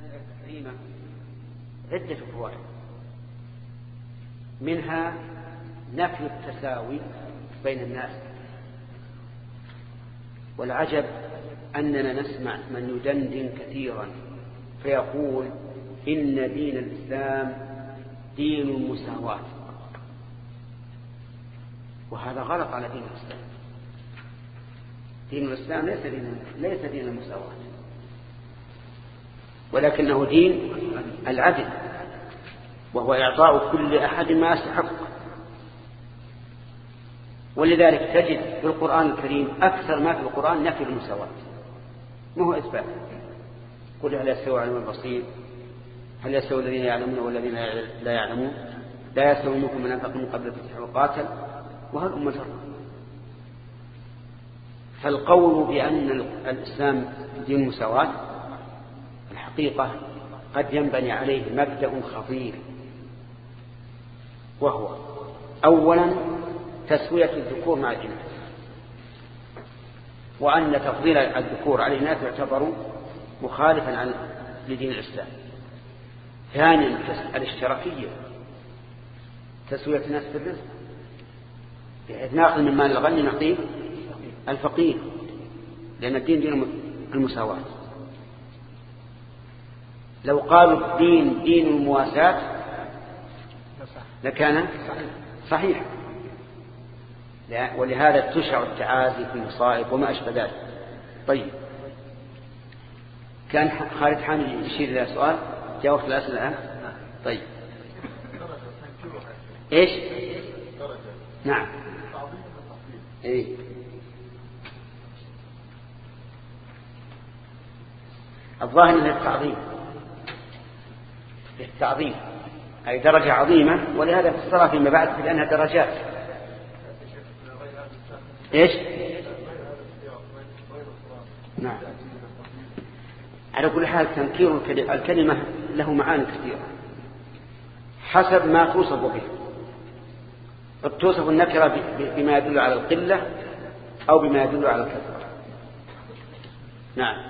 هذه الآية الكريمة عدة فوائد منها نفي التساوي بين الناس. والعجب أننا نسمع من يدندن كثيرا فيقول إن دين الإسلام دين المساواة. وهذا غلط على دين الإسلام. دين الإسلام ليس دين ليس دين المساواة. ولكنه دين العدل وهو إعطاء كل أحد ما يستحق. ولذلك تجد في القرآن الكريم أكثر ما في القرآن نفي المساواة. ما هو إثبات؟ قل هل يستوي علم البصير؟ هل يستوي الذين يعلمون والذين لا يعلمون؟ لا يستوي منكم من أنفق من قبل الفتح وقاتل وهل أم الفرق فالقول بأن الإسلام دين مساواة الحقيقة قد ينبني عليه مبدأ خطير وهو أولا تسوية الذكور مع الإناث وأن تفضيل الذكور على الإناث يعتبر مخالفا عن لدين الإسلام. ثانيا الاشتراكية تسوية الناس في الرزق بحيث نأخذ من مال الغني نعطيه الفقير لأن الدين دين المساواة. لو قالوا الدين دين المواساة لكان صحيح. ولهذا تشع التعازي في المصائب وما أشبه ذلك. طيب. كان خالد حامد يشير إلى سؤال؟ جاوبت الأسئلة الآن؟ طيب. إيش؟ نعم. إيه. الظاهر من التعظيم التعظيم أي درجة عظيمة ولهذا فسرها فيما بعد بأنها درجات. إيش؟ نعم. على كل حال تنكير الكلمة له معاني كثيرة. حسب ما توصف به. قد توصف النكرة بما يدل على القلة أو بما يدل على الكثرة. نعم.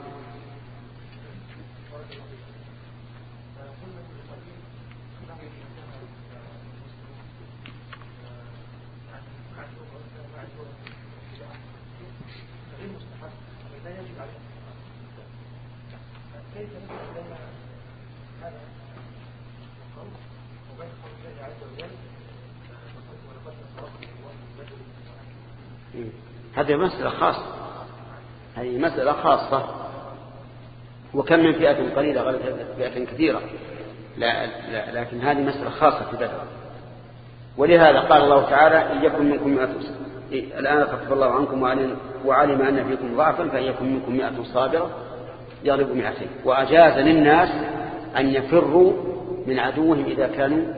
هذه مسألة خاصة. هذه مسألة خاصة. وكم من فئة قليلة غلبت فئة كثيرة. لا, لا لكن هذه مسألة خاصة في بدر. ولهذا قال الله تعالى إن يكن منكم مئة الآن خفف الله عنكم وعلم أن فيكم ضعفا فإن يكن منكم مئة صابرة يغلب مئتين. وأجاز للناس أن يفروا من عدوهم إذا كانوا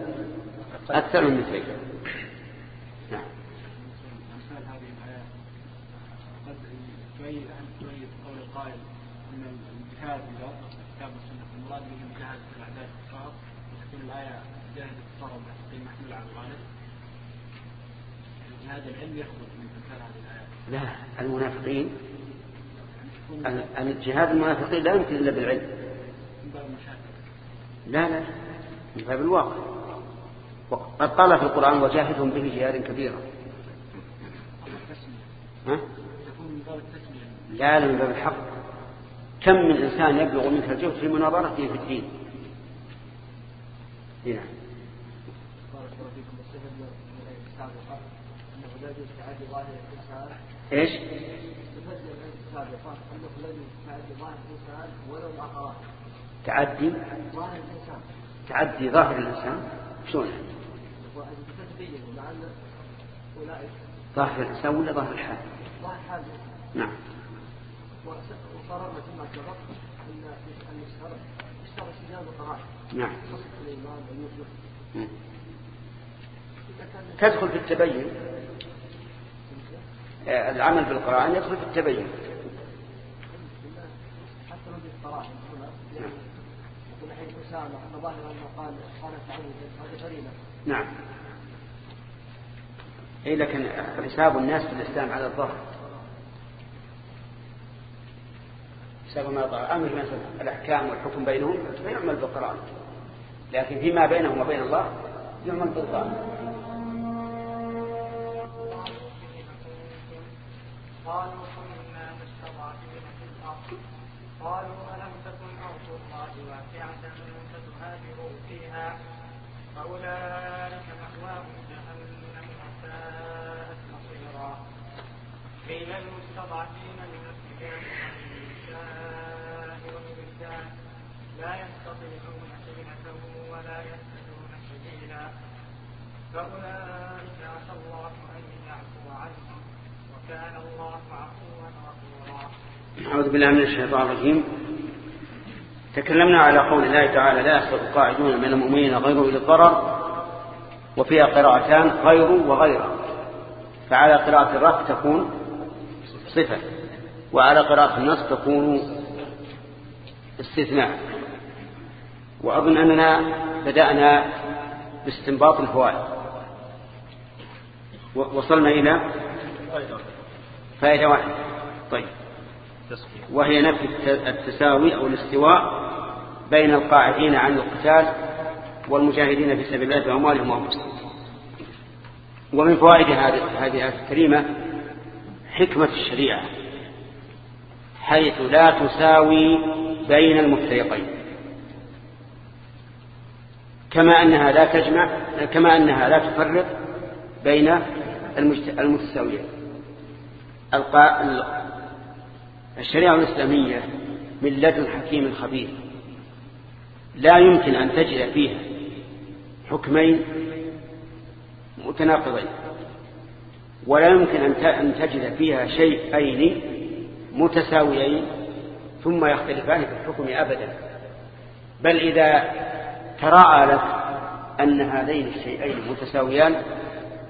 أكثر من مثلين لا المنافقين. الجهاد المنافقين لا يمكن إلا بالعلم. لا لا من باب الواقع. قد قال في القرآن وجاهدهم به جهاد كبيرا. ها؟ لا لا من باب الحق. كم من إنسان يبلغ منك الجهد في مناظرته في الدين؟ نعم إيش؟ تعدي؟ تعدي ظاهر الإنسان؟ شلون ظاهر الإنسان ولا ظاهر الحال؟ نعم. وقررنا سبق أن يشترط يشترط سجان القرار نعم. تدخل في التبين. العمل بالقرآن يدخل في التبين. نعم. إيه لكن حساب الناس في الإسلام على الظهر حساب ما ظهر. أمر مثلا الأحكام والحكم بينهم يعمل بالقرآن. لكن فيما بينهم وبين الله يعمل بالقرآن. قالوا كنا مستضعفين في الأرض. قالوا ألم تكن أرض الله واسعة فتهاجروا فيها فأولئك مأواهم جهنم وساءت مصيرا قيل المستضعفين من الرجال والنساء والولدان لا يستطيعون حيلة ولا يهتدون سبيلا. فأولئك عسى الله أن يعفو عنهم وكان الله عفوا غفورا. أعوذ بالله من الشيطان الرجيم. تكلمنا على قول الله تعالى لا يسبق القاعدون من المؤمنين غير إلى الضرر وفيها قراءتان غير وغير. فعلى قراءة الرفع تكون صفة وعلى قراءة النصب تكون استثناء. وأظن أننا بدأنا باستنباط الفوائد. وصلنا إلى فائدة. واحدة. طيب. وهي نفي التساوي أو الاستواء بين القاعدين عن القتال والمجاهدين في سبيل الله بأموالهم وأنفسهم. ومن فوائد هذه الآية الكريمة حكمة الشريعة حيث لا تساوي بين المفترقين. كما أنها لا تجمع كما أنها لا تفرق بين المتساويين. الشريعة الإسلامية من لدن حكيم خبير. لا يمكن أن تجد فيها حكمين متناقضين. ولا يمكن أن تجد فيها شيئين متساويين ثم يختلفان في الحكم أبدا. بل إذا تراءى لك أن هذين الشيئين متساويان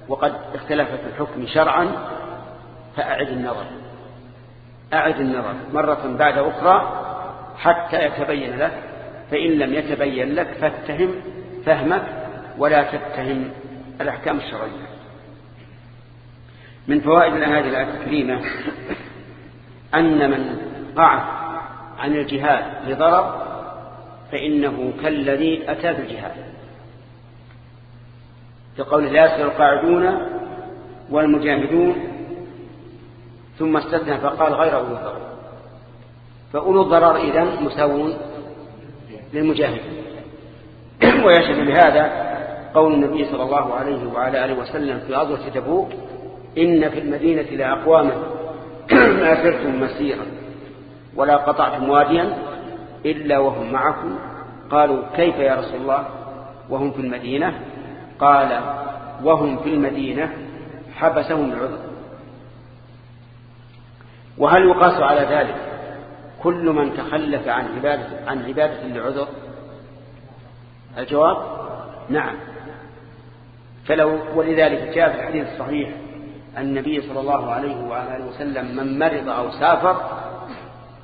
وقد اختلف في الحكم شرعا فأعد النظر. أعد النظر مرة بعد أخرى حتى يتبين لك فإن لم يتبين لك فاتهم فهمك ولا تتهم الأحكام الشرعية. من فوائد هذه الآية الكريمة أن من قعد عن الجهاد لضرر فإنه كالذي أتى بالجهاد. كقول لا يسر القاعدون والمجاهدون ثم استثنى فقال غير أولو الضرر فأولو الضرر إذن مساوون للمجاهد. ويشهد بهذا قول النبي صلى الله عليه وعلى آله وسلم في غزوة تبوك إن في المدينة لأقواما ما سرتم مسيرا ولا قطعتم واديا إلا وهم معكم قالوا كيف يا رسول الله؟ وهم في المدينة. قال وهم في المدينة حبسهم العذر. وهل يقاس على ذلك كل من تخلف عن عبادة, عن عبادة لعذر الجواب نعم. فلو ولذلك جاء في الحديث الصحيح النبي صلى الله عليه وعلى آله وسلم من مرض أو سافر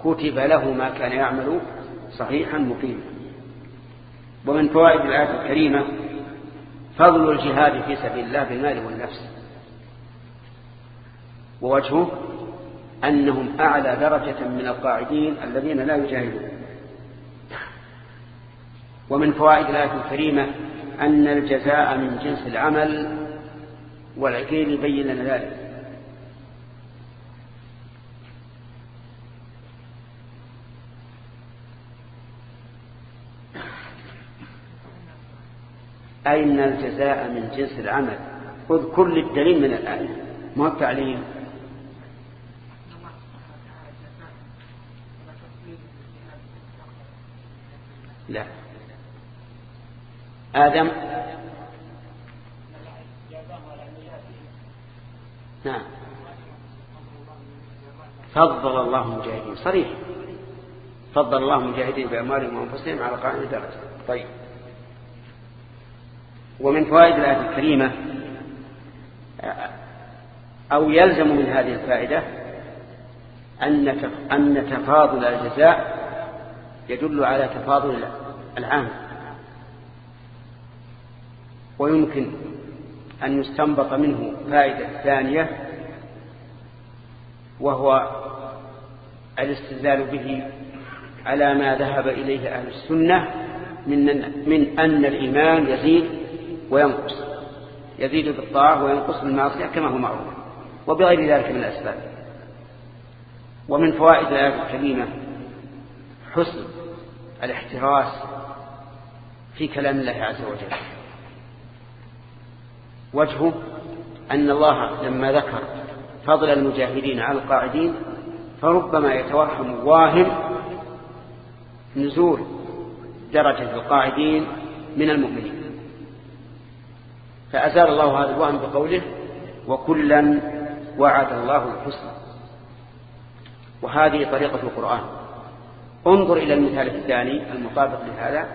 كتب له ما كان يعمل صحيحا مقيما. ومن فوائد الآية الكريمة فضل الجهاد في سبيل الله بالمال والنفس. ووجهه أنهم أعلى درجة من القاعدين الذين لا يجاهدون. ومن فوائد الآية الكريمة أن الجزاء من جنس العمل والعقيل يبين لنا ذلك. أي أن الجزاء من جنس العمل؟ اذكر للدليل من الآية. ما التعليم لا. آدم؟ نعم. فضل الله المجاهدين. صريح. فضل الله المجاهدين بأموالهم وأنفسهم على قائم درجة. طيب. ومن فوائد الآية الكريمة أو يلزم من هذه الفائدة أن تفاضل الجزاء يدل على تفاضل العام. ويمكن أن يستنبط منه فائدة ثانية وهو الاستدلال به على ما ذهب إليه أهل السنة من أن الإيمان يزيد وينقص. يزيد بالطاعة وينقص بالمعصية كما هو معروف. وبغير ذلك من الأسباب. ومن فوائد الآية الكريمة حسن الاحتراس في كلام الله عز وجل. وجهه أن الله لما ذكر فضل المجاهدين على القاعدين فربما يتوهم واهم نزول درجة القاعدين من المؤمنين. فأزال الله هذا الوهم بقوله وكلا وعد الله الحسنى. وهذه طريقة القرآن. انظر إلى المثال الثاني المطابق لهذا.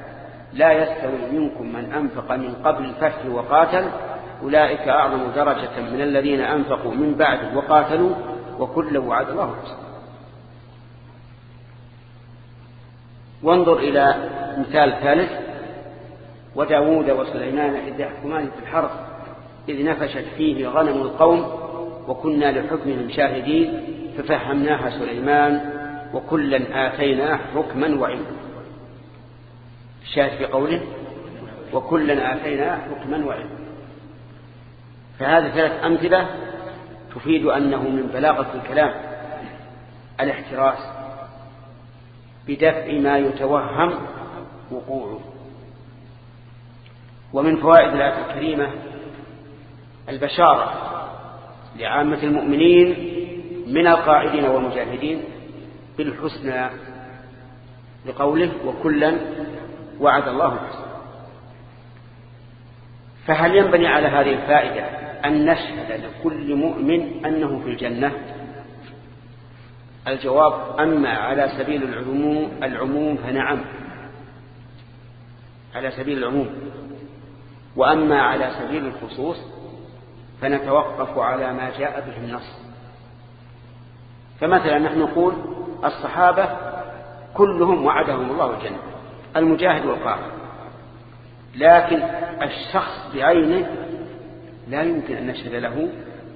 لا يستوي منكم من أنفق من قبل الفتح وقاتل. أولئك أعظم درجة من الذين أنفقوا من بعد وقاتلوا وكل وعد الله الحسنى. وانظر إلى مثال ثالث. وداود وسليمان إذ يحكمان في الحرث إذ نفشت فيه غنم القوم وكنا لحكمهم شاهدين ففهمناها سليمان وكلا آتيناه حكما وعلما. الشاهد في قوله وكلا آتيناه حكما وعلما. فهذه ثلاث أمثلة تفيد أنه من بلاغة الكلام الاحتراس بدفع ما يتوهم وقوعه. ومن فوائد الآية الكريمة البشارة لعامة المؤمنين من القاعدين والمجاهدين بالحسنى لقوله وكلا وعد الله الحسنى. فهل ينبني على هذه الفائدة أن نشهد لكل مؤمن أنه في الجنة؟ الجواب أما على سبيل العموم, العموم فنعم. على سبيل العموم. وأما على سبيل الخصوص فنتوقف على ما جاء به النص. فمثلا نحن نقول الصحابة كلهم وعدهم الله الجنة المجاهد والقائد لكن الشخص بعينه لا يمكن أن نشهد له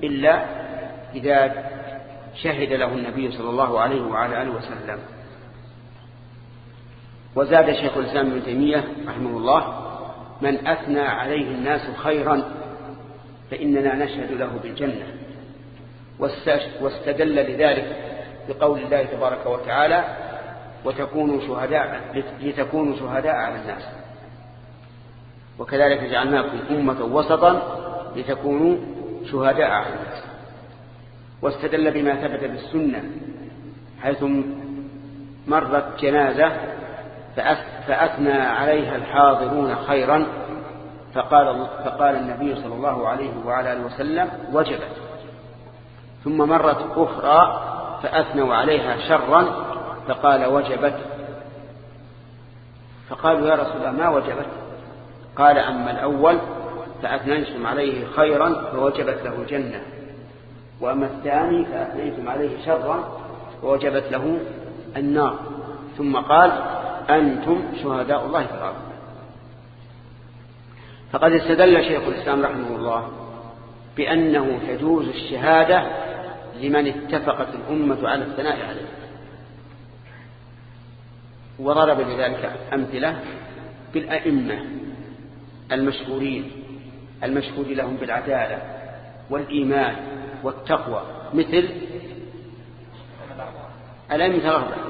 إلا إذا شهد له النبي صلى الله عليه وعلى آله وسلم. وزاد شيخ الإسلام ابن تيمية رحمه الله من أثنى عليه الناس خيرا فإننا نشهد له بالجنة. واستدل لذلك بقول الله تبارك وتعالى وتكونوا شهداء لتكونوا شهداء على الناس. وكذلك جعلناكم أمة وسطا لتكونوا شهداء على الناس. واستدل بما ثبت بالسنة حيث مرت جنازة فأثنى عليها الحاضرون خيرا فقال, فقال النبي صلى الله عليه وعلى آله وسلم وجبت. ثم مرت أخرى فأثنوا عليها شرا فقال وجبت. فقالوا يا رسول الله ما وجبت؟ قال أما الأول فأثنيتم عليه خيرا فوجبت له الجنة وأما الثاني فأثنيتم عليه شرا فوجبت له النار. ثم قال أنتم شهداء الله في الأرض. فقد استدل شيخ الإسلام رحمه الله بأنه تجوز الشهادة لمن اتفقت الأمة على الثناء عليه. وضرب لذلك أمثلة بالأئمة المشهورين المشهود لهم بالعدالة والإيمان والتقوى مثل الأئمة الأربعة.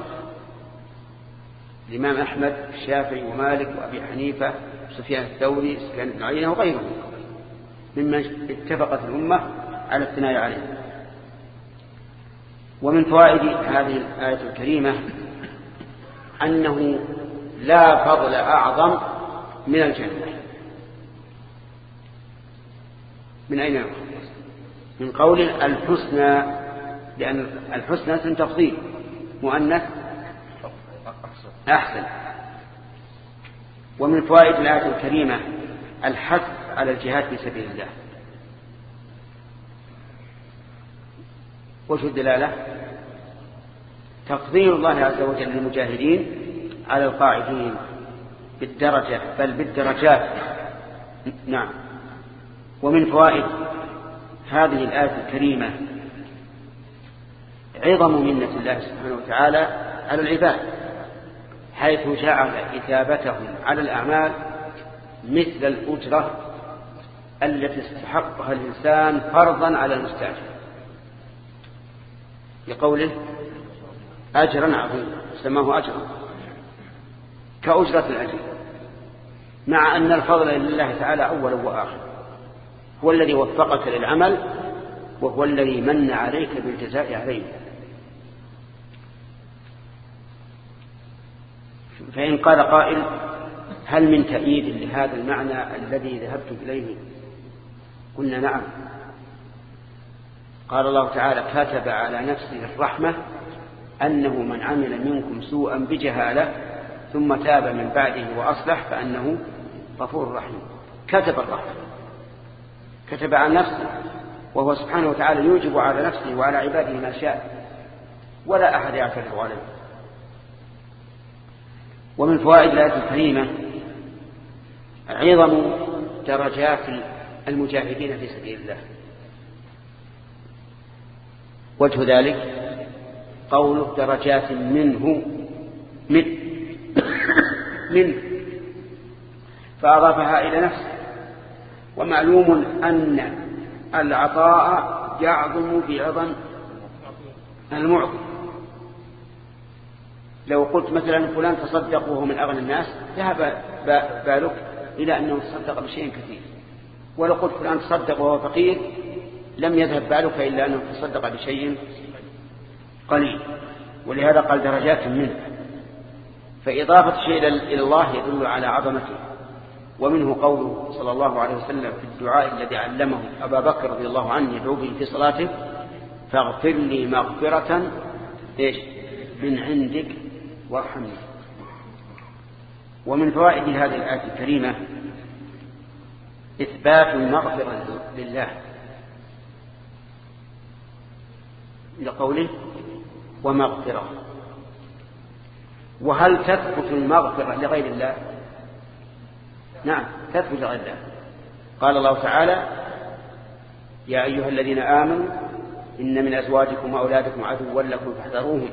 الإمام أحمد الشافعي ومالك وأبي حنيفة سفيان الثوري سفيان بن عيينة وغيرهم. ممن اتفقت الأمة على الثناء عليه. ومن فوائد هذه الآية الكريمة أنه لا فضل أعظم من الجنة. من أين من قول الحسنى لأن الحسنى تفضيل مؤنث أحسن. ومن فوائد الآية الكريمة الحث على الجهاد في سبيل الله. وش الدلالة؟ تفضيل الله عز وجل للمجاهدين على القاعدين بالدرجة بل بالدرجات. نعم. ومن فوائد هذه الآية الكريمة عظم منة الله سبحانه وتعالى على العباد. حيث جعل إثابتهم على الأعمال مثل الأجرة التي استحقها الإنسان فرضا على المستأجر. لقوله أجرا عظيما سماه أجرا كأجرة الأجر مع أن الفضل لله تعالى أولا وآخر هو الذي وفقك للعمل وهو الذي من عليك بالجزاء عليه فإن قال قائل هل من تأييد لهذا المعنى الذي ذهبت إليه؟ قلنا نعم. قال الله تعالى كتب على نفسه الرحمة أنه من عمل منكم سوءا بجهالة ثم تاب من بعده وأصلح فأنه غفور رحيم. كتب الرحمة. كتب على نفسه وهو سبحانه وتعالى يوجب على نفسه وعلى عباده ما شاء. ولا أحد يعترض عليه. ومن فوائد الآية الكريمة عظم درجات المجاهدين في سبيل الله. وجه ذلك قوله درجات منه من منه. فأضافها إلى نفسه. ومعلوم أن العطاء يعظم بعظم المعطي. لو قلت مثلا فلان تصدق وهو من أغنى الناس ذهب بالك إلى أنه تصدق بشيء كثير. ولو قلت فلان تصدق وهو فقير لم يذهب بالك إلا أنه تصدق بشيء قليل. ولهذا قال درجات منه. فإضافة شيء إلى الله يدل على عظمته. ومنه قوله صلى الله عليه وسلم في الدعاء الذي علمه أبا بكر رضي الله عنه يدعو به في صلاته فاغفر لي مغفرة. إيش؟ من عندك وارحمني ومن فوائد هذه الآية الكريمة إثبات المغفرة لله. لقوله ومغفرة. وهل تثبت المغفرة لغير الله؟ نعم تثبت لغير الله. قال الله تعالى يا أيها الذين آمنوا إن من أزواجكم وأولادكم عدوا لكم فاحذروهم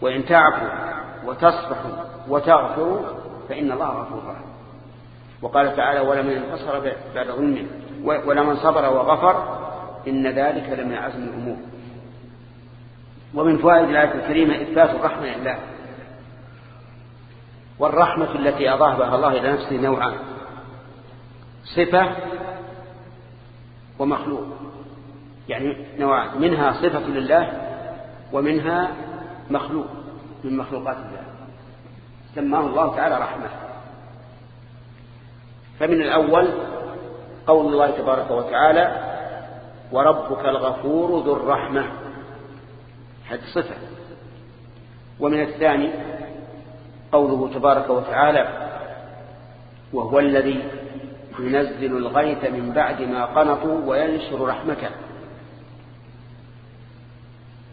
وإن تعفوا وتصفحوا وتغفروا فإن الله غفور رحيم. وقال تعالى ولمن انتصر بعد ظلمه ولمن صبر وغفر إن ذلك لمن عزم الأمور. ومن فوائد الآية الكريمة إثبات الرحمة لله. والرحمة التي أضافها الله إلى نفسه نوعان صفة ومخلوق. يعني نوعان منها صفة لله ومنها مخلوق. من مخلوقات الله. سماه الله تعالى رحمة. فمن الأول قول الله تبارك وتعالى وربك الغفور ذو الرحمة. هذه صفة. ومن الثاني قوله تبارك وتعالى وهو الذي ينزل الغيث من بعد ما قنطوا وينشر رحمته.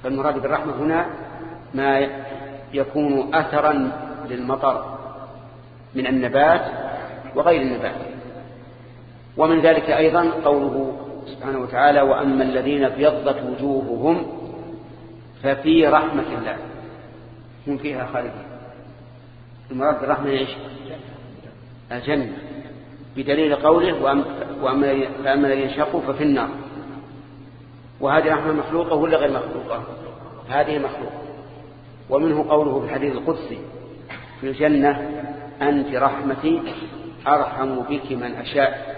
فالمراد بالرحمة هنا ما يكون أثرا للمطر من النبات وغير النبات. ومن ذلك أيضا قوله سبحانه وتعالى وأما الذين ابيضت وجوههم ففي رحمة الله. هم فيها خالدين. المراد بالرحمة إيش؟ الجنة. بدليل قوله وأما الذين شقوا ففي النار. وهذه رحمة مخلوقة ولا غير مخلوقة؟ هذه مخلوقة. ومنه قوله في الحديث القدسي في الجنة أنت رحمتي أرحم بك من أشاء.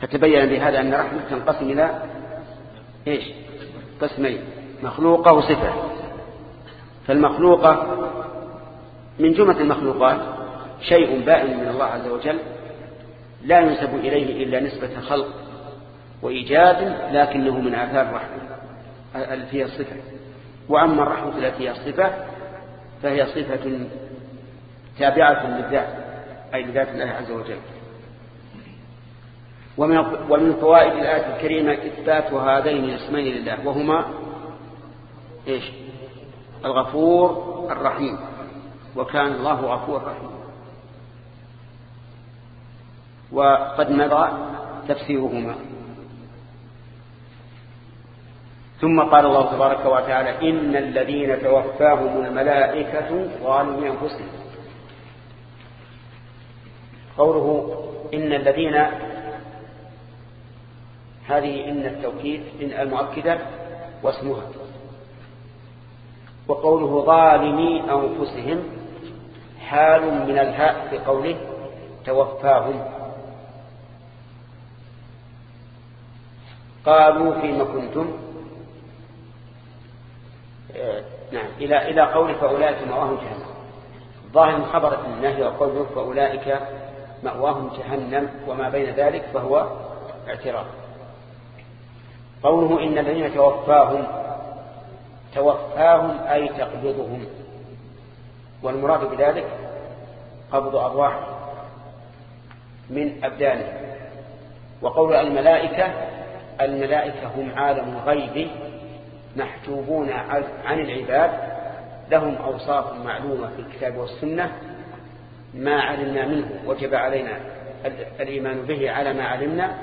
فتبين بهذا أن رحمة تنقسم إلى إيش؟ قسمين مخلوقة وصفة. فالمخلوقة من جملة المخلوقات شيء بائن من الله عز وجل لا ينسب إليه إلا نسبة خلق وإيجاد لكنه من آثار الرحمة التي هي الصفة. وأما الرحمة التي هي الصفة فهي صفة تابعة للذات أي لذات الله عز وجل. ومن ومن فوائد الآية الكريمة إثبات هذين الاسمين لله وهما إيش؟ الغفور الرحيم وكان الله غفور رحيم وقد مضى تفسيرهما. ثم قال الله تبارك وتعالى إن الذين توفاهم الملائكة ظالمي أنفسهم. قوله إن الذين هذه إن التوكيد إن المؤكدة واسمها. وقوله ظالمي أنفسهم حال من الهاء في قوله توفاهم. قالوا فيما كنتم نعم. إلى إلى قول فأولئك مأواهم جهنم. ظاهر محبرة النهي وقوله فأولئك مأواهم جهنم وما بين ذلك فهو اعتراف قوله إن الذين توفاهم توفاهم أي تقبضهم. والمراد بذلك قبض أرواح من أبدانهم. وقول الملائكة الملائكة هم عالم الغيب محجوبون عن العباد لهم أوصاف معلومة في الكتاب والسنة ما علمنا منه وجب علينا الإيمان به على ما علمنا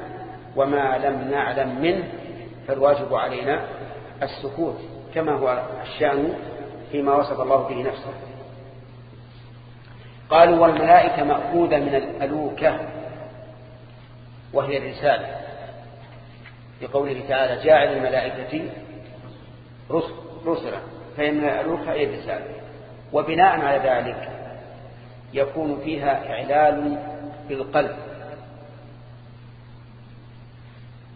وما لم نعلم منه فالواجب علينا السكوت كما هو الشأن فيما وصف الله به نفسه. قالوا والملائكة مأخوذة من الألوكة وهي الرسالة. لقوله تعالى جاعل الملائكة رسلا فإن الألوكة هي الرسالة وبناء على ذلك يكون فيها إعلال في القلب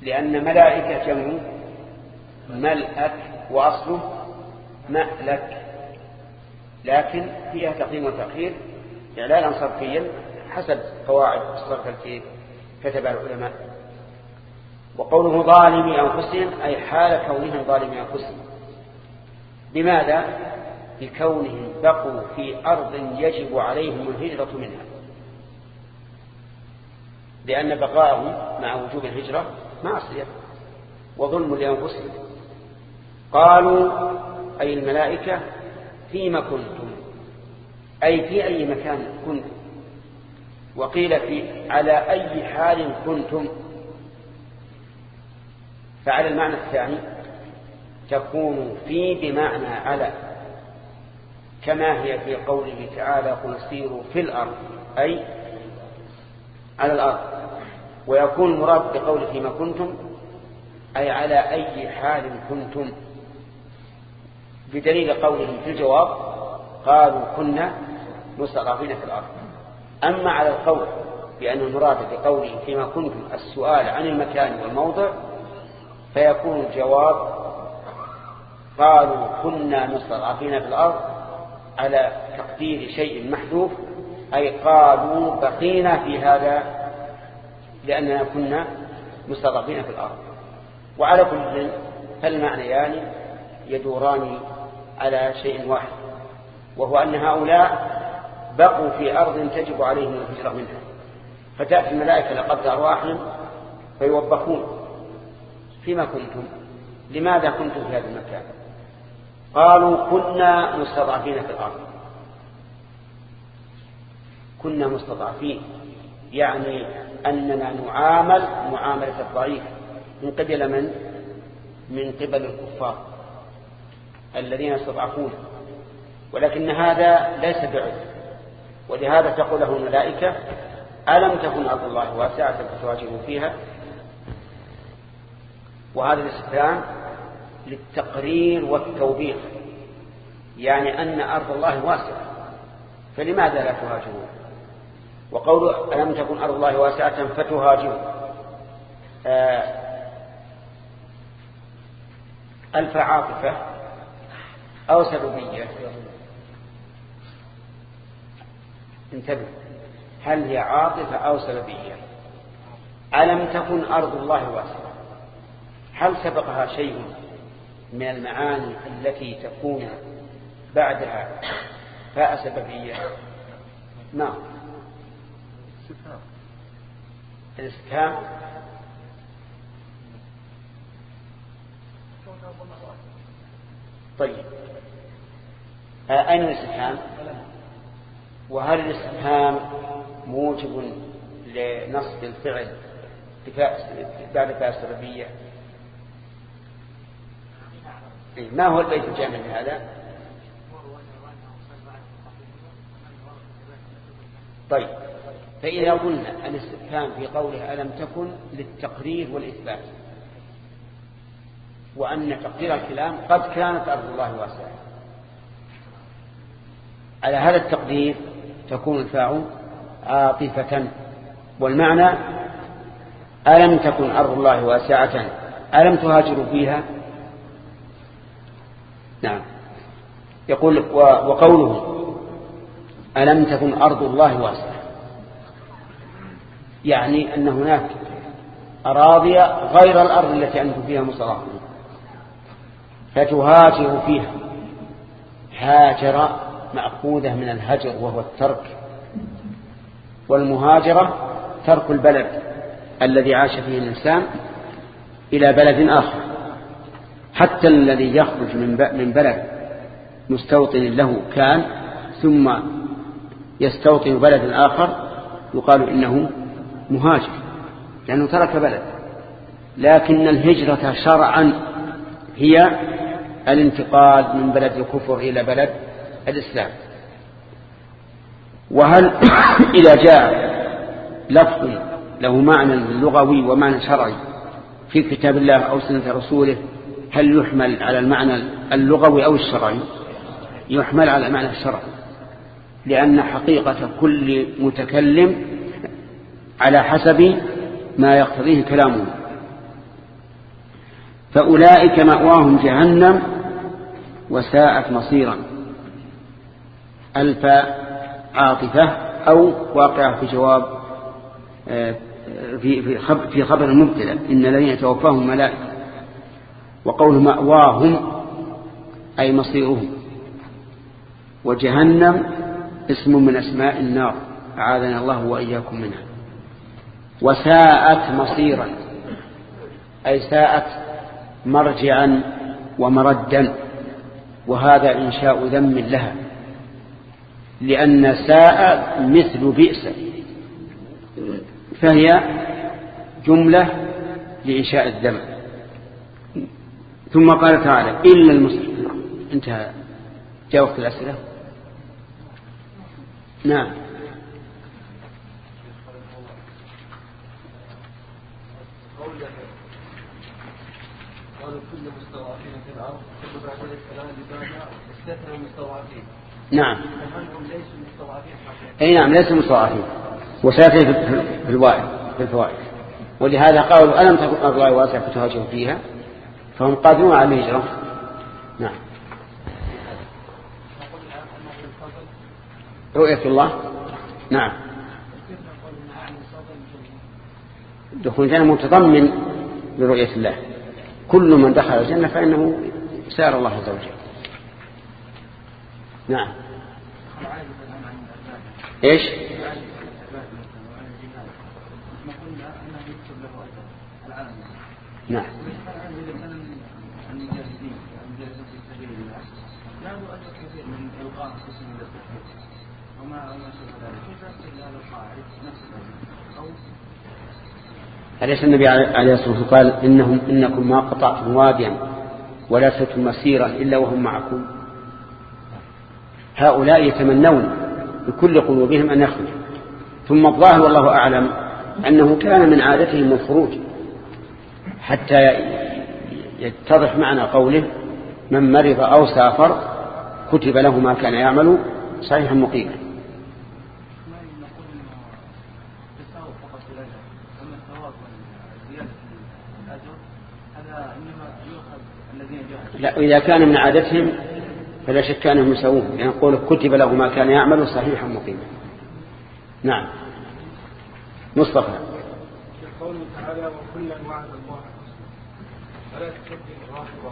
لأن ملائكة جمع ملأك وأصله مألك. لكن فيها تقديم وتأخير إعلالا صرفيا حسب قواعد الصرف التي كتبها العلماء. وقوله ظالمي أنفسهم أي حال كونهم ظالمي أنفسهم. بماذا؟ بكونهم بقوا في أرض يجب عليهم الهجرة منها. لأن بقاءهم مع وجوب الهجرة معصية وظلم لأنفسهم. قالوا أي الملائكة فيما كنتم؟ أي في أي مكان كنتم؟ وقيل في على أي حال كنتم؟ فعلى المعنى الثاني تكون في بمعنى على كما هي في قوله تعالى قل سيروا في الأرض أي على الأرض. ويكون المراد بقوله فيما كنتم أي على أي حال كنتم. بدليل قولهم في الجواب قالوا كنا مستضعفين في الأرض أما على القول بأن المراد بقوله فيما كنتم السؤال عن المكان والموضع فيكون الجواب قالوا كنا مستضعفين في الأرض على تقدير شيء محذوف أي قالوا بقينا في هذا لأننا كنا مستضعفين في الأرض. وعلى كل فالمعنيان يدوران على شيء واحد وهو أن هؤلاء بقوا في أرض تجب عليهم الهجرة منها. فتأتي الملائكة لقبض أرواحهم فيوبخون. فيما كنتم؟ لماذا كنتم في هذا المكان؟ قالوا كنا مستضعفين في الأرض. كنا مستضعفين. يعني أننا نعامل معاملة الضعيف. من قبل من؟ من قبل الكفار الذين يستضعفون. ولكن هذا ليس بعذر. ولهذا تقول له الملائكة ألم تكن أرض الله واسعة فتواجهوا فيها؟ وهذا الاستفهام للتقرير والتوبيخ يعني أن أرض الله واسعة. فلماذا لا تهاجرون؟ وقول ألم تكن أرض الله واسعة فتهاجروا. آه ألف عاطفة أو سببية انتبه. هل هي عاطفة أو سببية ألم تكن أرض الله واسعة؟ هل سبقها شيء؟ من المعاني التي تكون بعدها. فاء سببية نعم. الاستفهام. طيب. أين الاستفهام؟ وهل الاستفهام موجب لنصب الفعل بعد فاء السببية؟ ما هو البيت الجامع لهذا؟ طيب فإذا قلنا الاستفهام في قوله ألم تكن للتقرير والإثبات وأن تقدير الكلام قد كانت أرض الله واسعة. على هذا التقدير تكون الفاء عاطفة والمعنى ألم تكن أرض الله واسعة؟ ألم تهاجروا فيها؟ نعم. يقول وقوله ألم تكن أرض الله واسعة؟ يعني أن هناك أراضي غير الأرض التي أنتم فيها مصرفون. فتهاجر فيها. هاجر مأخوذة من الهجر وهو الترك. والمهاجرة ترك البلد الذي عاش فيه الإنسان إلى بلد آخر. حتى الذي يخرج من بلد مستوطن له كان ثم يستوطن بلد آخر يقال إنه مهاجر لأنه ترك بلد. لكن الهجرة شرعا هي الانتقال من بلد الكفر إلى بلد الإسلام. وهل إذا جاء لفظ له معنى لغوي ومعنى شرعي في كتاب الله أو سنة رسوله هل يحمل على المعنى اللغوي أو الشرعي؟ يحمل على المعنى الشرعي. لأن حقيقة كل متكلم على حسب ما يقتضيه كلامه. فأولئك مأواهم جهنم وساءت مصيرا. ألف عاطفة أو واقعة في جواب آه، في في خبر المبتلى إن الذين يتوفاهم ملائكة وقول مأواهم أي مصيرهم. وجهنم اسم من أسماء النار أعاذنا الله وإياكم منها. وساءت مصيرا أي ساءت مرجعا ومردا وهذا إنشاء ذم لها. لأن ساء مثل بئس فهي جملة لإنشاء الذم. ثم قال تعالى إلا المسلمين انتهى. جاء وقت الأسئلة. نعم. قالوا كل مستضعفين في الأرض كل بعد ذلك الكلام لبعض استثنى المستضعفين نعم. أي نعم ليسوا مستضعفين. وسيأتي في الفوائد. ولهذا قالوا ألم تكن الله واسعه فتهاجروا فيها؟ فهم قادرون على الهجره نعم. رؤية الله. نعم. دخول الجنة متضمن لرؤية الله. كل من دخل الجنة فإنه سار الله عز وجل. نعم. إيش؟ نعم. أليس النبي عليه الصلاة والسلام قال إنهم إنكم ما قطعتم واديا ولا سلتم مسيرا إلا وهم معكم. هؤلاء يتمنون بكل قلوبهم أن يخرجوا. ثم الظاهر والله أعلم أنه كان من عادتهم الخروج حتى يتضح معنى قوله من مرض أو سافر كتب له ما كان يعمل صحيحا مقيما لا إذا كان من عادتهم فلا شك أنهم يسوون يعني يقول كتب له ما كان يعمل صحيحا مقيما نعم. مصطفى. قوله تعالى وكلا وعد الله فلا تكذب الرافضة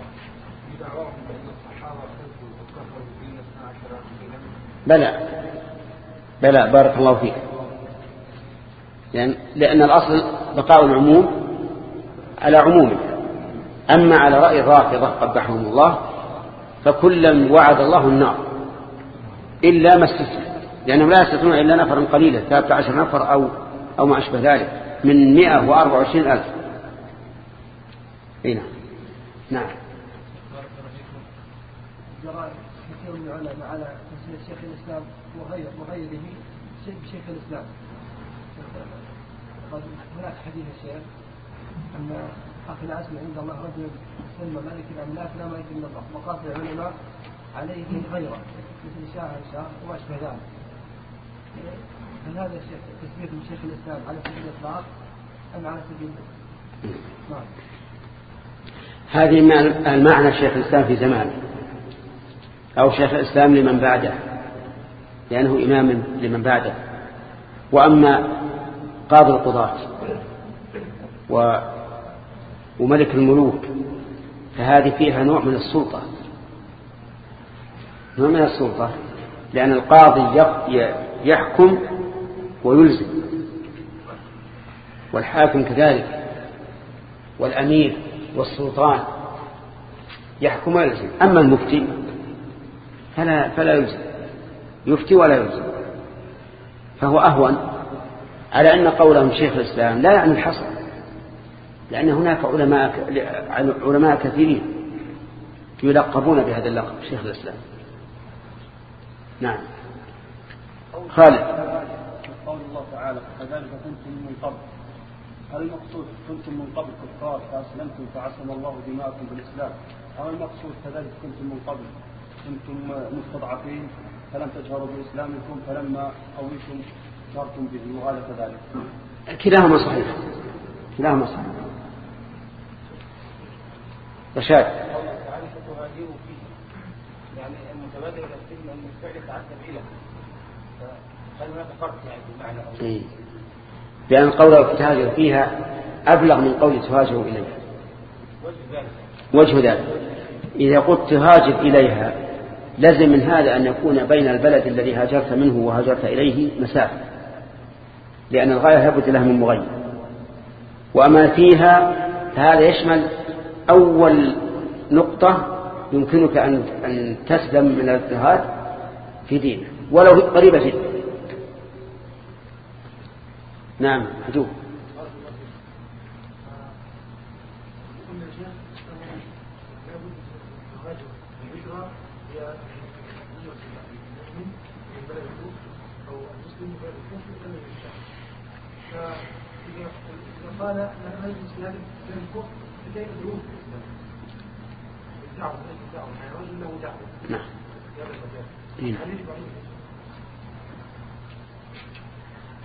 بدعواهم بأن الصحابة وكفروا في اثنا عشر بلى. بلى بارك الله فيك. لأن, لأن الأصل بقاء العموم على عمومه. أما على رأي الرافضة قبحهم الله فكلا وعد الله النار. إلا ما استثنى. لأنهم لا يستثنون إلا نفرا قليلا ثلاثة عشر نفر أو, أو ما أشبه ذلك من مئة وأربع ألف نعم. نعم. جرى كثير من العلماء على تفسير شيخ الإسلام وغير وغيره. شيء بشيخ الإسلام. قال هناك حديث الشيخ أن أخي العزم عند الله رجل سلم ملك الاملاك لا ملك إلا الله. وقال العلماء عليه غيره. مثل شاه شاه وما اشبه ذلك. هل هذا الشيخ من شيخ الإسلام على سبيل الإطلاق أم على سبيل نعم. هذه مع- المعنى شيخ الإسلام في زمانه أو شيخ الإسلام لمن بعده لأنه إمام لمن بعده. وأما قاضي القضاة و وملك الملوك فهذه فيها نوع من السلطة. نوع من السلطة لأن القاضي يحكم ويلزم والحاكم كذلك والأمير والسلطان يحكم ويلزم أما المفتي فلا, فلا يلزم يفتي ولا يلزم فهو أهون على أن قولهم شيخ الإسلام لا يعني الحصر لأن هناك علماء علماء كثيرين يلقبون بهذا اللقب شيخ الإسلام. نعم. خالد. قول الله تعالى كذلك كنتم من قبل. هل المقصود كنتم من قبل كفار فأسلمتم فعصم الله دماءكم بالإسلام؟ أو المقصود كذلك كنتم من قبل؟ كنتم مستضعفين فلم تجهروا بإسلامكم فلما قويتم جهرتم به وهذا كذلك. كلاهما صحيح. كلاهما صحيح. رشاد. يعني المتبادل إلى السلم ان الفعل تعدى اليه هل هناك فرق يعني في المعنى أو لأن قوله تهاجر فيها أبلغ من قول تهاجر إليها. وجه ذلك. إذا قلت تهاجر إليها لزم من هذا أن يكون بين البلد الذي هاجرت منه وهاجرت إليه مسافة. لأن الغاية لابد لها من مغير وأما فيها فهذا يشمل أول نقطة يمكنك أن تسلم من الاضطهاد في دينك. ولو قريبة جدا. نعم حجوب قال لا يجوز في هذا الكفر لكي يدعوه الدعوة الدعوة يعني رجل له دعوة نعم. هذا المجال إيه. هل يجب عليه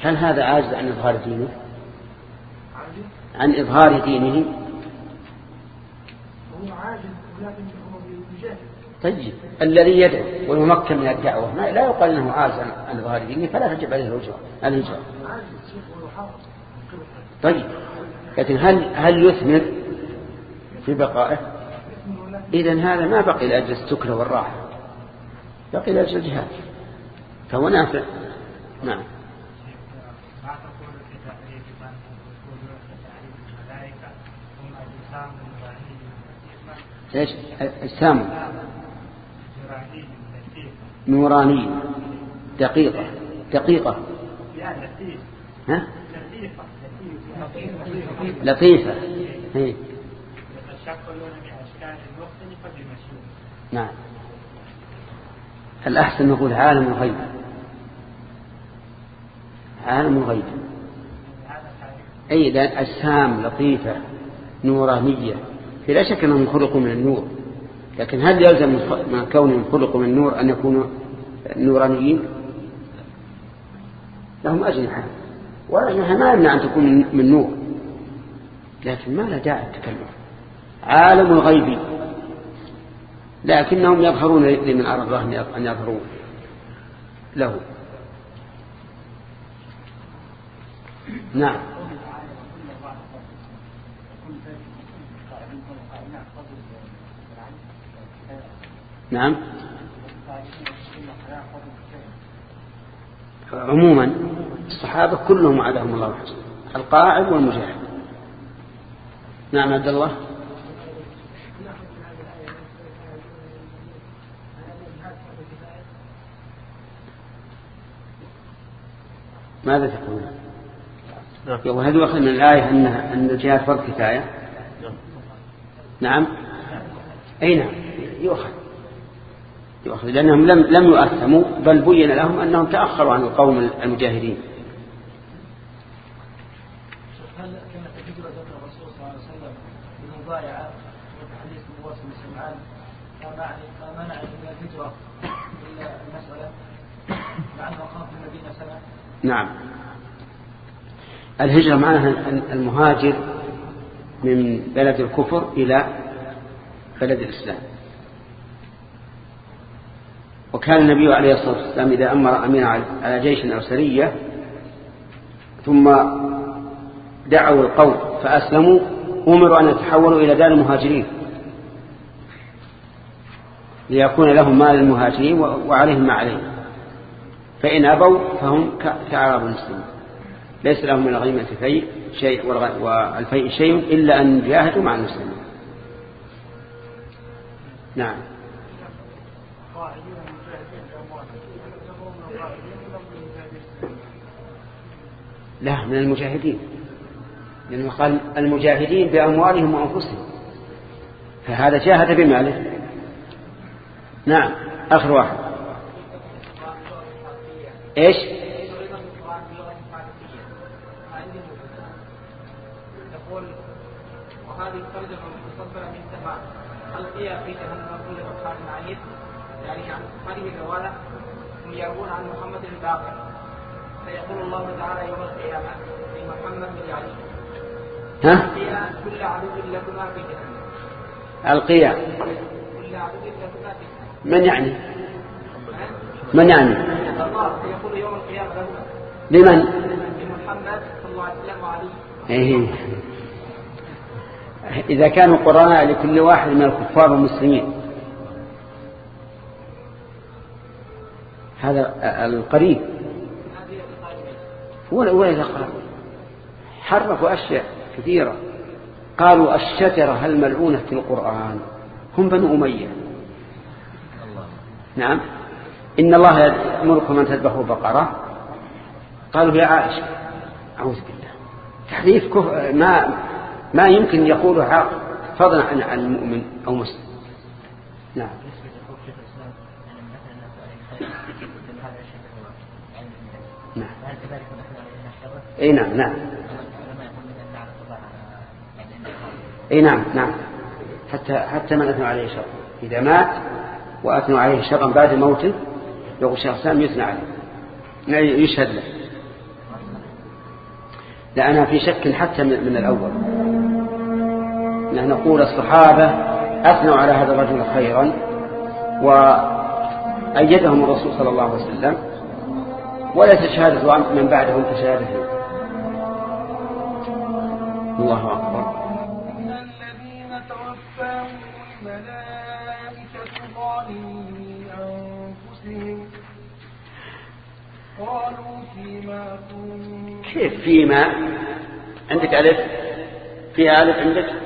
هل هذا عاجز عن إظهار دينه؟ عن إظهار دينه؟ طيب الذي يدعو ويمكن من الدعوة. لا يقال أنه عاجز عن إظهار دينه فلا تجب عليه الهجرة طيب لكن هل هل يثمر في بقائه؟ إذا هذا ما بقي لأجل السكر والراحة بقي لأجل الجهاد. فهو نافع. نعم ما تقول في تعريف من يقول في تعريف الملائكة هم أجسام نورانية إيش؟ اجسام نورانية دقيقة. دقيقة. ها؟ لطيفة. لطيفة نعم. الأحسن نقول عالم الغيب. عالم الغيب. أي لأن أجسام لطيفة نورانية. في لا شك أنهم خلقوا من النور لكن هل يلزم من كونهم خلقوا من النور أن يكونوا نورانيين؟ لهم أجنحة والأجنحة ما يمنع أن تكون من- من نور لكن ما لا داعي التكلم عالم الغيب لكنهم يظهرون لمن أراد الله أن يظهروا له. نعم. نعم. عموما الصحابة كلهم وعدهم الله الحسنى القاعد والمجاهد. نعم عبد الله. ماذا تقول؟ وهل يؤخذ من الآية أن أن الجهاد فرض كفاية؟ نعم. أي نعم. يؤخذ. يؤخذ. لأنهم لم لم يؤثموا بل بين لهم أنهم تأخروا عن القوم المجاهدين. هل كانت الهجرة الرسول صلى الله عليه وسلم بمضايعة وحديث مواس بن سمعان؟ ما منع من الهجرة إلا المسألة مع أنه خاف المدينة سنة. نعم. الهجرة معناها المهاجر من بلد الكفر إلى بلد الإسلام. وكان النبي عليه الصلاة والسلام إذا أمر أمير على جيش أو سرية ثم دعوا القوم فأسلموا أمروا أن يتحولوا إلى دار المهاجرين ليكون لهم مال المهاجرين وعليهم ما عليهم. فإن أبوا فهم كأعراب المسلمين. ليس لهم من الغنيمة فيء شيء والفيء شيء إلا أن يجاهدوا مع المسلمين. نعم. لا من المجاهدين. لأنه قال المجاهدين بأموالهم وأنفسهم. فهذا جاهد بماله. نعم آخر واحد. إيش يقول وهذه الترجمة المتصدرة من تمام ألقي في جهنم كل مكان عنيد يعني عن هذه الرواية يروون عن محمد الباقر. فيقول الله تعالى يوم القيامة لمحمد بن علي. ها؟ كل عدو لكما في جهنم. القيا. كل عدو لكما في جهنم. من يعني؟ من يعني؟ الله. سيقول يوم القيامة لمن؟ لمحمد صلى الله عليه وسلم وعلي. إيه. إذا كانوا قرناء لكل واحد من الكفار والمسلمين هذا القريب. ولا ولا قال حرفوا أشياء كثيرة. قالوا الشجرة الملعونة في القرآن؟ هم بنو أمية. نعم. إن الله يأمركم أن تذبحوا بقرة. قالوا يا عائشة أعوذ بالله. تحريف كفر ما ما يمكن يقوله عاقل فضلا عن المؤمن أو مسلم. نعم. نعم. إي نعم نعم. إي نعم نعم. حتى حتى من اثنى عليه شر إذا مات وأثنوا عليه شرا بعد موته يقول شيخ سام يثنى عليه. يشهد له. لا أنا في شك حتى من, من الأول. نحن نقول الصحابة أثنوا على هذا الرجل خيرا وأيدهم الرسول صلى الله عليه وسلم. وليس شهادة من بعدهم كشهادته الله أكبر. الذين توفاهم الملائكة أنفسهم. قالوا فيما كنتم كيف فيما؟ عندك ألف؟ فيها ألف عندك؟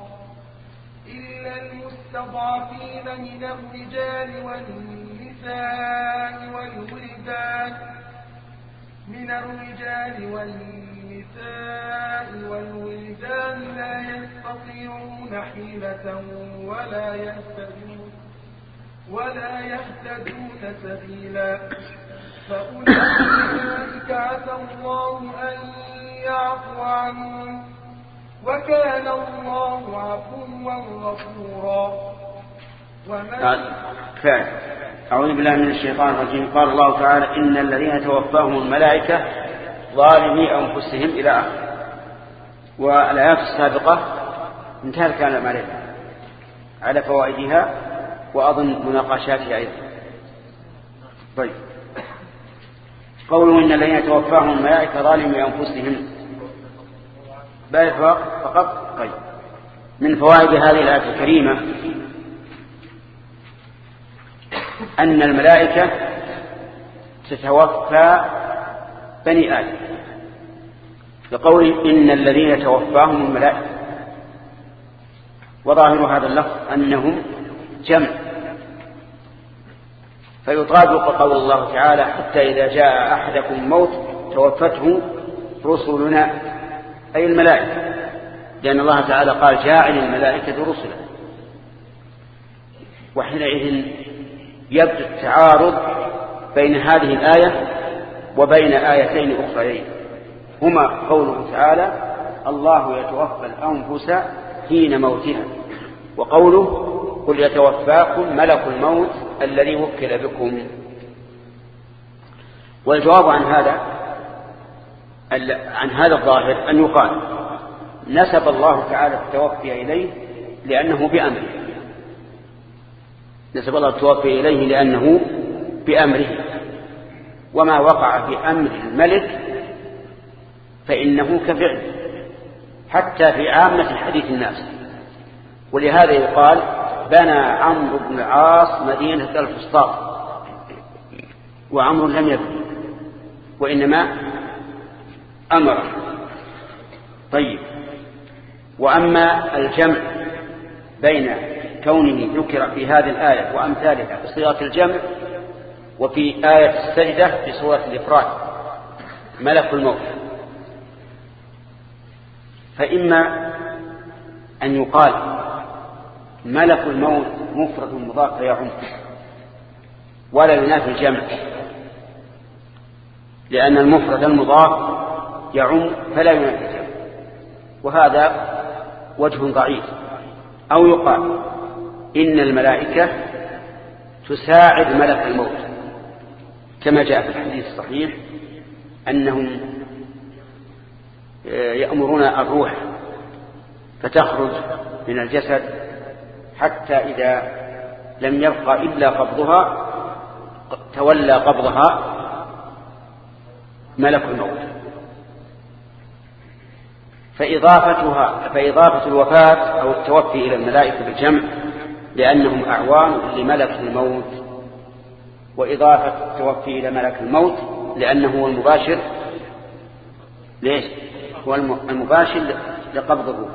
إلا المستضعفين من الرجال والنساء والولدان من الرجال والنساء والولدان لا يستطيعون حيلة ولا يهتدون ولا يهتدون سبيلا. فأولئك عسى الله أن يعفو عنهم. وكان الله عفوا غفورا. كفاية أعوذ بالله من الشيطان الرجيم. قال الله تعالى إن الذين توفاهم الملائكة ظالمي أنفسهم إلى آخره والآيات السابقة انتهى الكلام عليها على فوائدها وأظن مناقشاتها أيضا. طيب. قوله إن الذين توفاهم الملائكة ظالمي أنفسهم. بارك فقط. طيب. من فوائد هذه الآية الكريمة أن الملائكة تتوفى بني آدم. لقول إن الذين توفاهم الملائكة. وظاهر هذا اللفظ أنهم جمع. فيطابق قول الله تعالى حتى إذا جاء أحدكم الموت توفته رسلنا أي الملائكة. لأن الله تعالى قال جاعل الملائكة رسلا. وحينئذ يبدو التعارض بين هذه الآية وبين آيتين أخرين هما قوله تعالى الله يتوفى الأنفس حين موتها وقوله قل يتوفاكم ملك الموت الذي وكل بكم والجواب عن هذا عن هذا الظاهر أن يقال نسب الله تعالى التوفي إليه لأنه بأمره. نسب الله التوفي إليه لأنه بأمره. وما وقع بأمر الملك فإنه كفعل حتى في عامة حديث الناس. ولهذا يقال بنى عمرو بن العاص مدينة الفسطاط وعمرو لم يبني وإنما أمر طيب. وأما الجمع بين كونه ذكر في هذه الآية وأمثالها بصيغة الجمع وفي آية السجدة في سورة الإفراد ملك الموت. فإما أن يقال ملك الموت مفرد مضاف يعم ولا ينافي الجمع لأن المفرد المضاف يعم فلا ينافي وهذا وجه ضعيف. أو يقال إن الملائكة تساعد ملك الموت. كما جاء في الحديث الصحيح أنهم يأمرون الروح فتخرج من الجسد حتى إذا لم يبقى إلا قبضها تولى قبضها ملك الموت. فإضافتها فإضافة الوفاة أو التوفي إلى الملائكة بالجمع لأنهم أعوان لملك الموت. وإضافة التوفي إلى ملك الموت لأنه هو المباشر ليش؟ هو المباشر لقبض الروح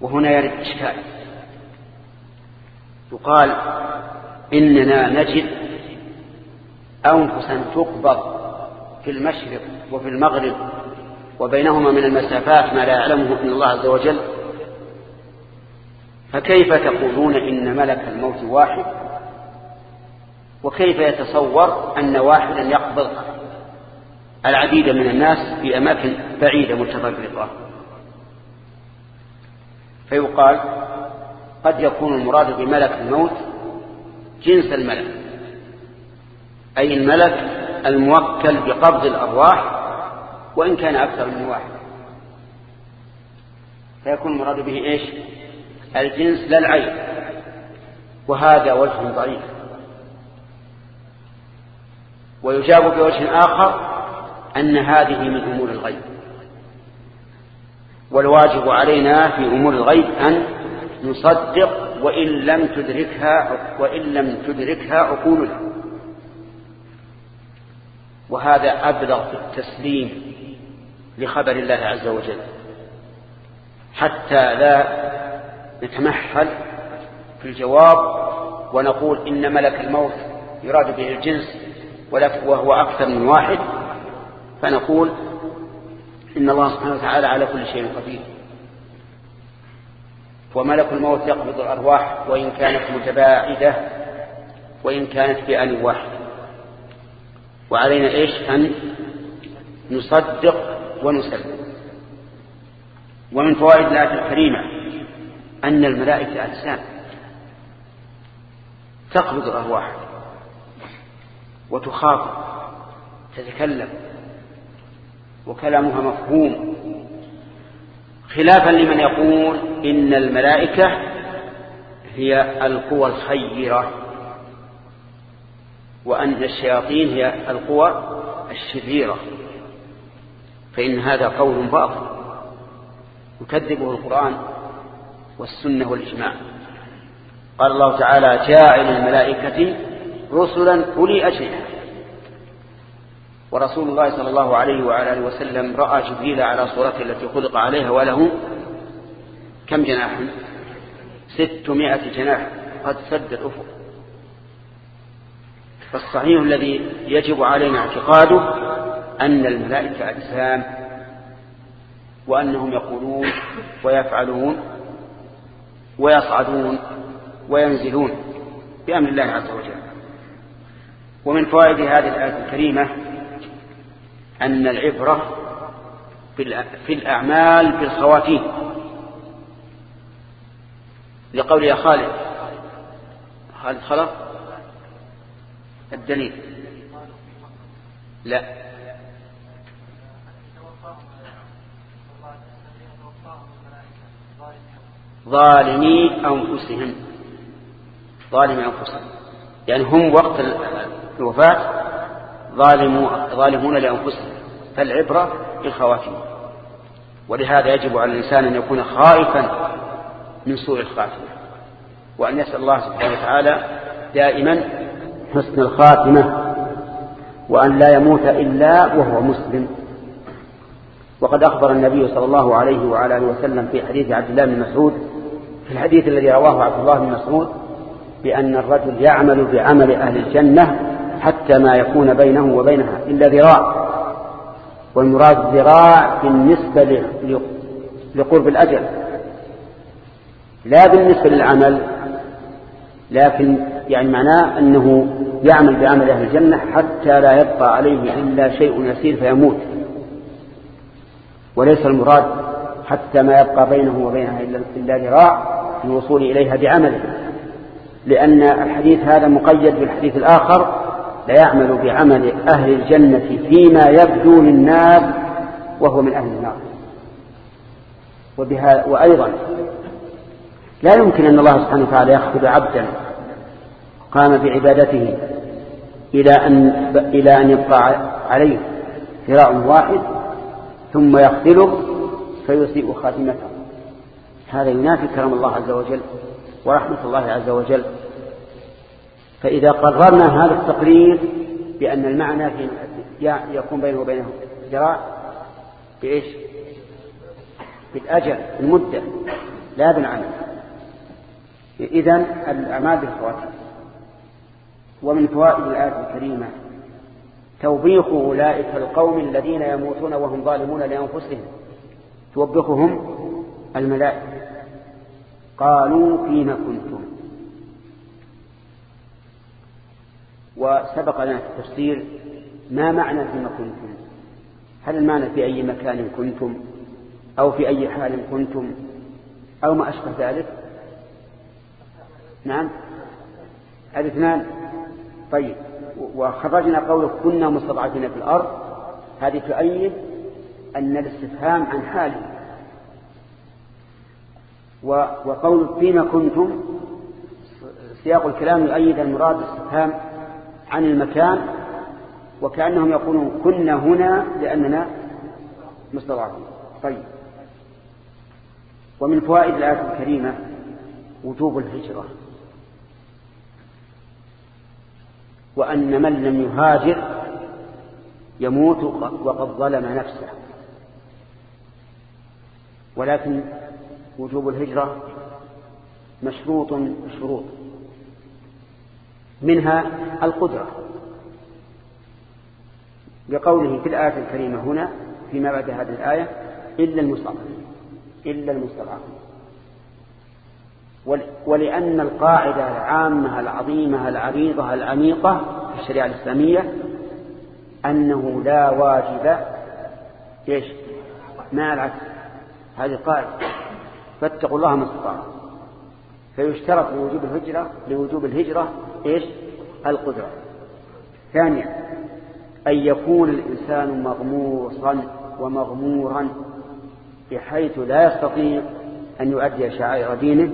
وهنا يرد إشكال. يقال إننا نجد أنفسا تقبض في المشرق وفي المغرب وبينهما من المسافات ما لا يعلمه إلا الله عز وجل فكيف تقولون إن ملك الموت واحد؟ وكيف يتصور أن واحدا يقبض العديد من الناس في أماكن بعيدة متفرقة فيقال قد يكون المراد بملك الموت جنس الملك أي الملك الموكل بقبض الأرواح وإن كان أكثر من واحد. فيكون المراد به إيش؟ الجنس لا العين. وهذا وجه ضعيف. ويجاب بوجه آخر أن هذه من أمور الغيب. والواجب علينا في أمور الغيب أن نصدق وإن لم تدركها وإن لم تدركها عقولنا. وهذا أبلغ في التسليم لخبر الله عز وجل. حتى لا نتمحل في الجواب ونقول إن ملك الموت يراد به الجنس وهو أكثر من واحد فنقول إن الله سبحانه وتعالى على كل شيء قدير. وملك الموت يقبض الأرواح وإن كانت متباعدة وإن كانت بآن واحد. وعلينا إيش؟ أن نصدق ونسلم. ومن فوائد الآية الكريمة أن الملائكة أجسام. تقبض الأرواح. وتخاطب تتكلم. وكلامها مفهوم. خلافا لمن يقول إن الملائكة هي القوى الخيرة. وأن الشياطين هي القوى الشريرة. فإن هذا قول باطل يكذبه القرآن والسنة والإجماع. قال الله تعالى جاعل الملائكة رسلا أولي أجنحة. ورسول الله صلى الله عليه وعلى آله وسلم رأى جبريل على صورته التي خلق عليها وله كم جناح؟ ستمائة جناح. قد سد الأفق. فالصحيح الذي يجب علينا اعتقاده أن الملائكة أجسام وأنهم يقولون ويفعلون ويصعدون وينزلون بأمر الله عز وجل. ومن فوائد هذه الآية الكريمة أن العبرة في الأعمال بالخواتيم لقول يا خالد خالد خلق؟ الدليل. لا. ظالمي أنفسهم. ظالمي أنفسهم. يعني هم وقت الوفاة ظالمون لأنفسهم. فالعبرة بالخواتيم ولهذا يجب على الإنسان أن يكون خائفا من سوء الخاتمة وأن يسأل الله سبحانه وتعالى دائما حسن الخاتمة وأن لا يموت إلا وهو مسلم. وقد أخبر النبي صلى الله عليه وعلى آله وسلم في حديث عبد الله بن مسعود في الحديث الذي رواه عبد الله بن مسعود بأن الرجل يعمل بعمل أهل الجنة حتى ما يكون بينه وبينها إلا ذراع. والمراد ذراع بالنسبة لقرب الأجل لا بالنسبة للعمل لكن يعني معناه أنه يعمل بعمل أهل الجنة حتى لا يبقى عليه إلا شيء يسير فيموت. وليس المراد حتى ما يبقى بينه وبينها إلا ذراع في الوصول إليها بعمله. لأن الحديث هذا مقيد بالحديث الآخر لا يعمل بعمل أهل الجنة فيما يبدو للناس وهو من أهل النار. وبها وأيضا لا يمكن أن الله سبحانه وتعالى يخفض عبدا قام بعبادته إلى أن إلى أن يبقى عليه ذراع واحد ثم يخذله فيسيء خاتمته. هذا ينافي كرم الله عز وجل ورحمة الله عز وجل. فإذا قررنا هذا التقرير بأن المعنى في يكون بينه وبينه ذراع بإيش؟ بالأجل المدة لا بالعمل. إذا الأعمال بالخواتيم. ومن فوائد الآية الكريمة توبيخ أولئك القوم الذين يموتون وهم ظالمون لأنفسهم توبخهم الملائكة. قالوا فيما كنتم. وسبق لنا في التفسير ما معنى فيما كنتم. هل المعنى في أي مكان كنتم؟ أو في أي حال كنتم؟ أو ما أشبه ذلك؟ نعم. الاثنان طيب وخرجنا قوله كنا مستضعفين في الأرض. هذه تؤيد أن الاستفهام عن حاله. وقول فيما كنتم سياق الكلام يؤيد المراد الاستفهام عن المكان وكأنهم يقولون كنا هنا لأننا مستضعفين. طيب. ومن فوائد الآية الكريمة وجوب الهجرة. وأن من لم يهاجر يموت وقد ظلم نفسه. ولكن وجوب الهجرة مشروط بشروط منها القدرة. بقوله في الآية الكريمة هنا فيما بعد هذه الآية إلا المستضعفين إلا المستضعفين. ولأن القاعدة العامة العظيمة العريضة العميقة في الشريعة الإسلامية أنه لا واجب إيش؟ مع العكس. هذه قاعدة. فاتقوا الله ما استطعتم فيشترط لوجوب الهجرة لوجوب الهجرة إيش؟ القدرة. ثانيا أن يكون الإنسان مغموصا ومغمورا بحيث لا يستطيع أن يؤدي شعائر دينه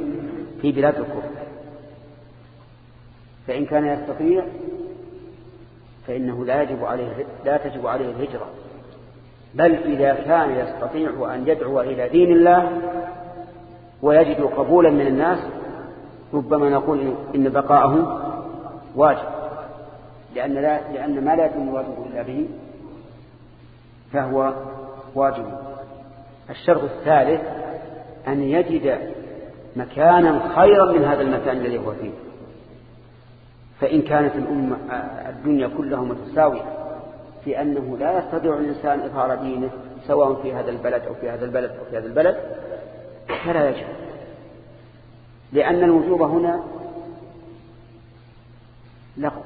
في بلاد الكفر. فإن كان يستطيع فإنه لا يجب عليه لا تجب عليه الهجرة. بل إذا كان يستطيع أن يدعو إلى دين الله ويجد قبولا من الناس ربما نقول إن بقاءه واجب. لأن, لا لأن ما لا يتم الواجب إلا به فهو واجب. الشرط الثالث أن يجد مكانا خيرا من هذا المكان الذي هو فيه. فإن كانت الأمة الدنيا كلها متساوية في أنه لا يستطيع الإنسان إظهار دينه سواء في هذا البلد أو في هذا البلد أو في هذا البلد فلا يجب لأن الوجوب هنا لغو.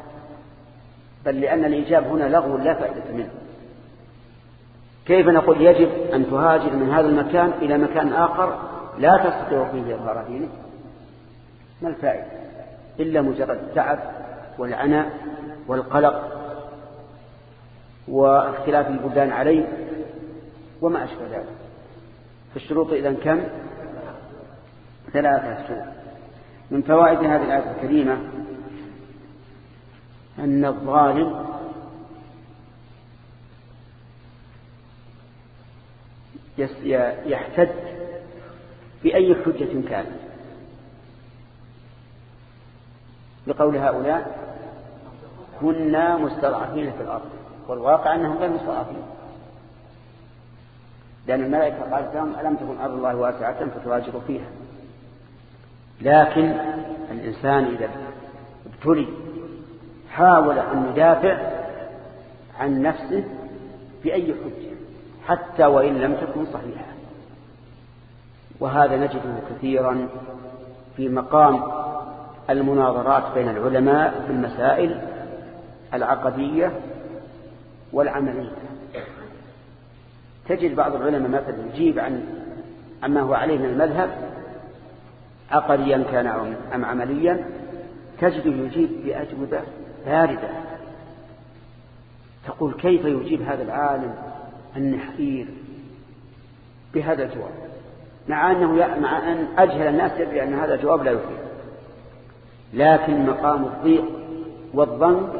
بل لأن الإيجاب هنا لغو لا فائدة منه. كيف نقول يجب أن تهاجر من هذا المكان إلى مكان آخر؟ لا تستطيع فيه إظهار دينك ما الفائدة؟ إلا مجرد التعب والعناء والقلق واختلاف البلدان عليه وما أشبه ذلك. فالشروط إذا كم؟ ثلاثة شروط. من فوائد هذه الآية الكريمة أن الظالم يحتد بأي حجة كانت. لقول هؤلاء كنا مستضعفين في الأرض والواقع أنهم غير مستضعفين. لأن الملائكة قالت لهم ألم تكن أرض الله واسعة فتهاجروا فيها؟ لكن الإنسان إذا ابتلي حاول أن يدافع عن نفسه بأي حجة حتى وإن لم تكن صحيحة. وهذا نجده كثيرا في مقام المناظرات بين العلماء في المسائل العقدية والعملية. تجد بعض العلماء مثلا يجيب عن عما هو عليه من المذهب عقديا كان أم عمليا تجده يجيب بأجوبة باردة. تقول كيف يجيب هذا العالم النحير بهذا الجواب؟ مع أنه مع أن أجهل الناس يدري أن هذا الجواب لا يفيد. لكن مقام الضيق والضنك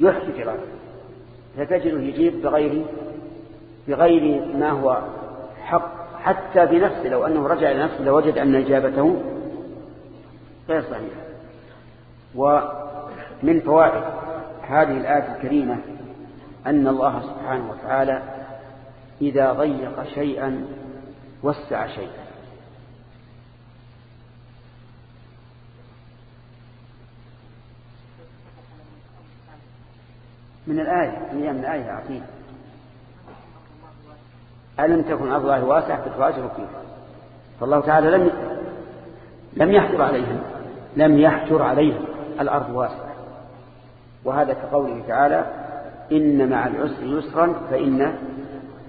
يحكي فراغه فتجده يجيب بغير بغير ما هو حق. حتى بنفسه لو أنه رجع إلى نفسه لوجد أن إجابته غير صحيحة. ومن فوائد هذه الآية الكريمة أن الله سبحانه وتعالى إذا ضيق شيئا وسع شيئا. من الآية من الآية عظيمة ألم تكن أرض الله واسعة فتهاجروا فيها؟ فالله تعالى لم لم يحجر عليهم لم يحجر عليهم الأرض واسعة. وهذا كقوله تعالى إن مع العسر يسرا فإن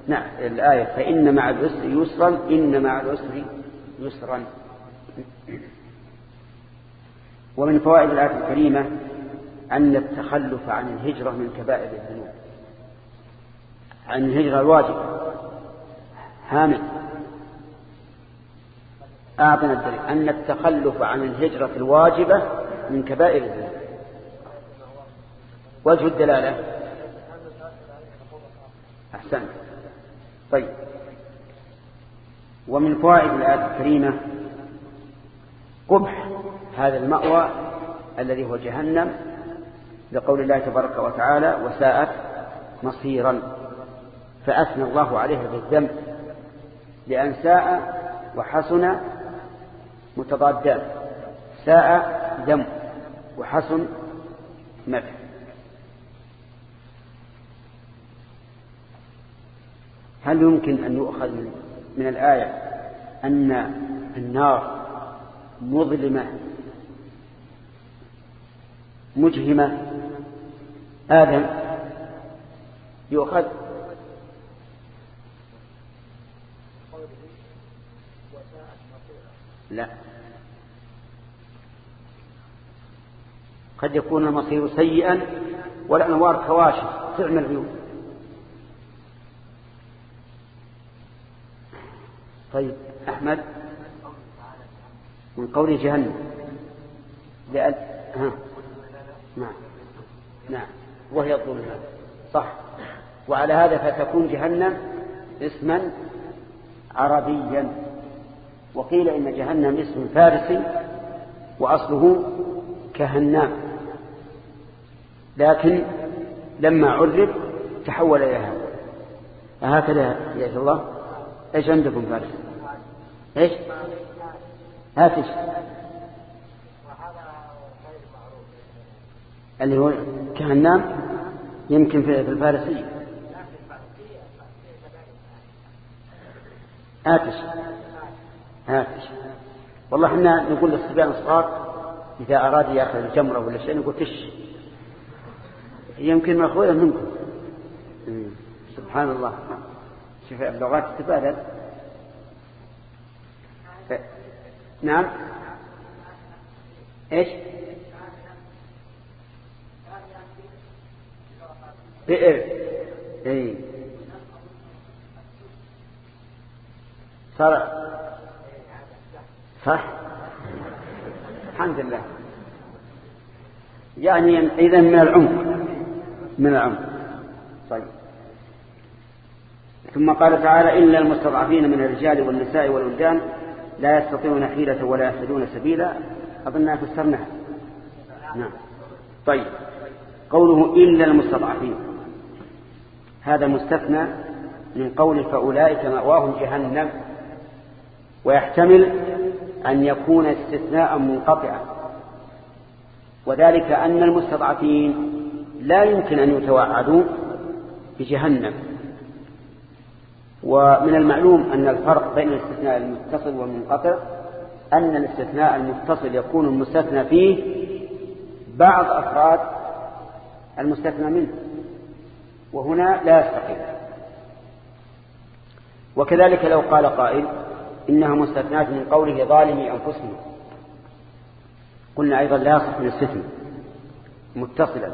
نعم الآية فإن مع العسر يسرا إن مع العسر يسرا. ومن فوائد الآية الكريمة أن التخلف عن الهجرة من كبائر الذنوب. عن الهجرة الواجبة. هامل أعطنا الدليل. أن التخلف عن الهجرة الواجبة من كبائر الذنوب. وجه الدلالة. أحسن طيب. ومن فوائد الآية الكريمة قبح هذا المأوى الذي هو جهنم لقول الله تبارك وتعالى وساءت مصيرا فأثنى الله عليها بالذنب لأن ساء وحسن متضادان. ساء ذم وحسن مدح. هل يمكن أن يؤخذ من الآية أن النار مظلمة مجهمة آدم يؤخذ؟ لا. قد يكون المصير سيئا والأنوار كواشف تعمل بيوت طيب أحمد من قول جهنم. لأن ها. نعم. نعم. وهي الظلمات صح. وعلى هذا فتكون جهنم اسما عربيا. وقيل إن جهنم اسم فارسي وأصله كهنام لكن لما عرف تحول إلى هذا. هكذا يا الله؟ إيش عندكم فارس؟ إيش؟ هاتش. اللي هو كهنام يمكن في الفارسية. هاتش. هاتش. والله إحنا نقول للصبيان الصغار إذا أراد يأخذ الجمرة ولا شيء نقول تش. يمكن مأخوذة منكم. سبحان الله. شوف اللغات تتبادل نعم. إيش؟ بئر اي صار صح؟ الحمد لله. يعني اذا من العمق. من العمق. طيب. ثم قال تعالى إلا المستضعفين من الرجال والنساء والولدان لا يستطيعون حيلة ولا يهتدون سبيلا. أظنها فسرناها. نعم. طيب. قوله إلا المستضعفين. هذا مستثنى من قول فأولئك مأواهم جهنم ويحتمل أن يكون استثناء منقطعا. وذلك أن المستضعفين لا يمكن أن يتوعدوا بجهنم. ومن المعلوم أن الفرق بين الاستثناء المتصل والمنقطع أن الاستثناء المتصل يكون المستثنى فيه بعض أفراد المستثنى منه وهنا لا يستقيم. وكذلك لو قال قائل إنها مستثنات من قوله ظالمي أنفسهم. قلنا أيضا لا يصح من الاستثناء متصلا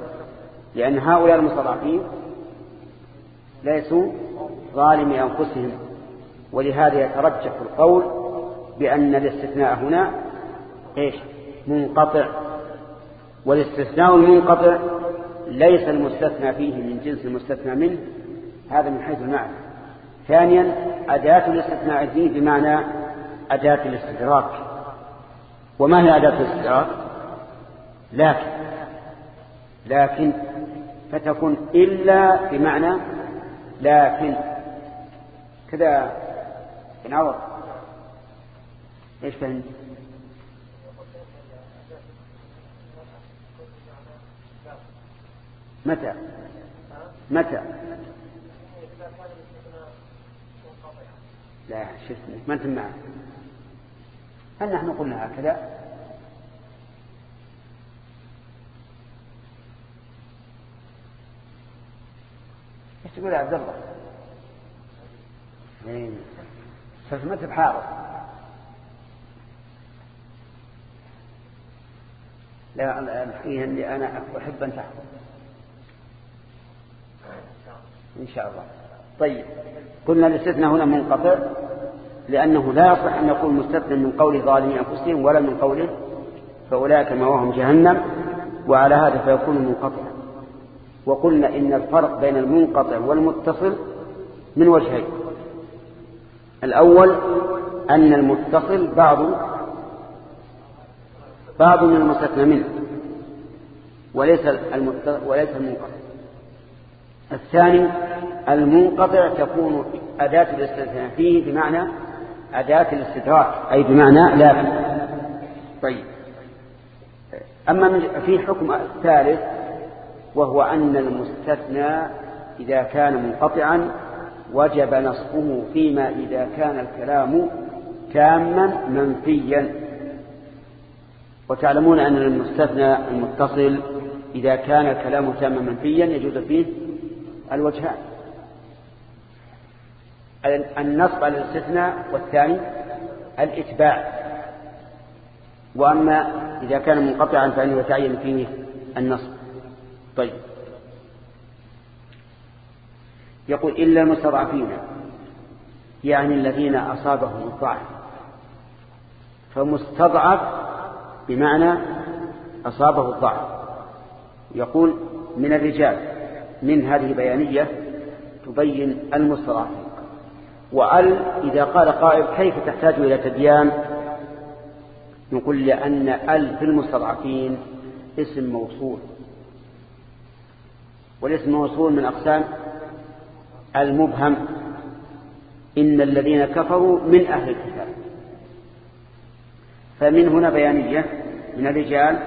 لأن هؤلاء المستضعفين ليسوا ظالمي أنفسهم. ولهذا يترجح القول بأن الاستثناء هنا إيش؟ منقطع. والاستثناء المنقطع ليس المستثنى فيه من جنس المستثنى منه هذا من حيث المعنى. ثانيا أداة الاستثناء فيه بمعنى أداة الاستدراك. وما هي أداة الاستدراك؟ لكن لكن فتكون إلا بمعنى لكن. كذا بنعوض. إيش فهمت متى؟ متى؟ لا شفت. ما أنت معه. هل نحن قلنا هكذا؟ إيش تقول يا عبد الله؟ فهمت بحارة لا الحين اللي أنا أحب أن تحفظ إن شاء الله. طيب. قلنا الاستثناء هنا منقطع لأنه لا يصح أن يكون مستثنى من قول ظالمي أنفسهم ولا من قوله فأولئك مواهم جهنم وعلى هذا فيكون منقطعا وقلنا إن الفرق بين المنقطع والمتصل من وجهين. الأول أن المتصل بعض بعض من المستثنى منه وليس وليس المنقطع. الثاني المنقطع تكون أداة الاستثناء فيه بمعنى أداة الاستدراك أي بمعنى لا طيب. أما في حكم ثالث وهو أن المستثنى إذا كان منقطعا وجب نصبه فيما إذا كان الكلام تاما منفيا. وتعلمون أن المستثنى المتصل إذا كان الكلام تاما منفيا يجوز فيه الوجهان النصب على الاستثناء والثاني الإتباع. وأما إذا كان منقطعا فإنه يتعين فيه النصب. طيب. يقول إلا المستضعفين يعني الذين أصابهم الضعف. فمستضعف بمعنى أصابه الضعف. يقول من الرجال من هذه بيانية تبين المستضعفين وأل إذا قال قائل كيف تحتاج إلى تبيان؟ نقول لأن أل في المستضعفين اسم موصول. والاسم موصول من أقسام المبهم إن الذين كفروا من أهل الكتاب. فمن هنا بيانية من الرجال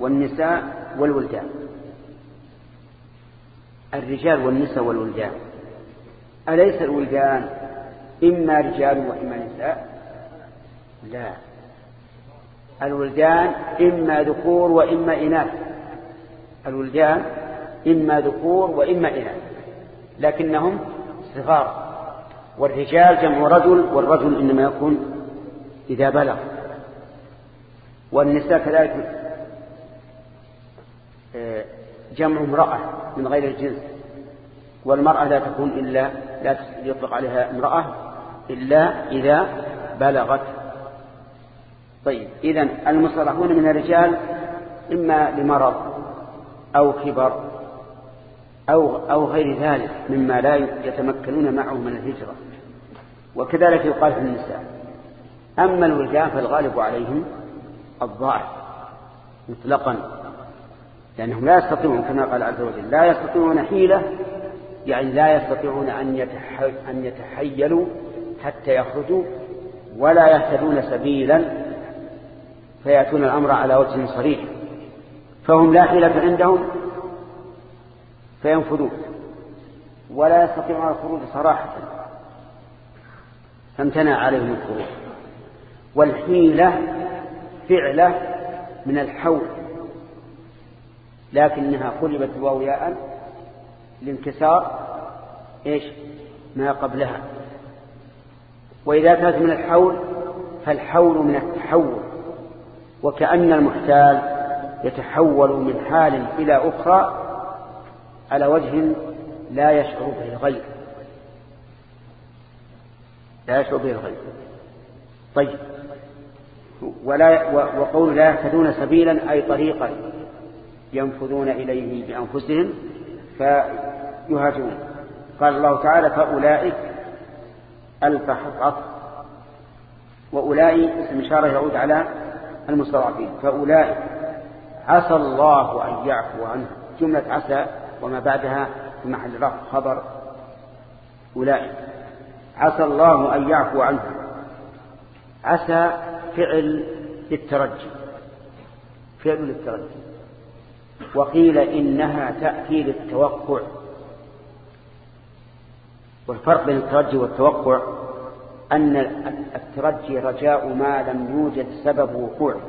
والنساء والولدان. الرجال والنساء والولدان. أليس الولدان إما رجال وإما نساء؟ لا. الولدان إما ذكور وإما إناث. الولدان إما ذكور وإما إناث. لكنهم صغار. والرجال جمع رجل والرجل إنما يكون إذا بلغ. والنساء كذلك. آه، جمع امرأة من غير الجنس. والمرأة لا تكون إلا لا يطلق عليها امرأة إلا إذا بلغت. طيب إذا المصطلحون من الرجال إما لمرض أو كبر أو, أو غير ذلك مما لا يتمكنون معه من الهجرة. وكذلك يقال في النساء. أما الولدان فالغالب عليهم الضعف مطلقا لأنهم لا يستطيعون كما قال عز وجل لا يستطيعون حيلة يعني لا يستطيعون أن, أن يتحيلوا حتى يخرجوا ولا يهتدون سبيلا فيأتون الأمر على وجه صريح. فهم لا حيلة عندهم فينفذون ولا يستطيعون الخروج صراحة. فامتنع عليهم الخروج. والحيلة فعلة من الحول. لكنها قلبت الواو ياء لانكسار إيش؟ ما قبلها. وإذا كانت من الحول فالحول من التحول. وكأن المحتال يتحول من حال إلى أخرى على وجه لا يشعر به الغير لا يشعر به الغير طيب. ولا وقول لا يهتدون سبيلا أي طريقا ينفذون إليه بأنفسهم فيهاجرون. قال الله تعالى فأولئك ألف حطأ وأولئك اسم إشارة يعود على المستضعفين. فأولئك عسى الله أن يعفو عنه جملة عسى وما بعدها في محل رفع خبر أولئك. عسى الله أن يعفو عنه عسى فعل للترجي. فعل للترجي. وقيل إنها تأتي للتوقع. والفرق بين الترجي والتوقع أن الترجي رجاء ما لم يوجد سبب وقوعه.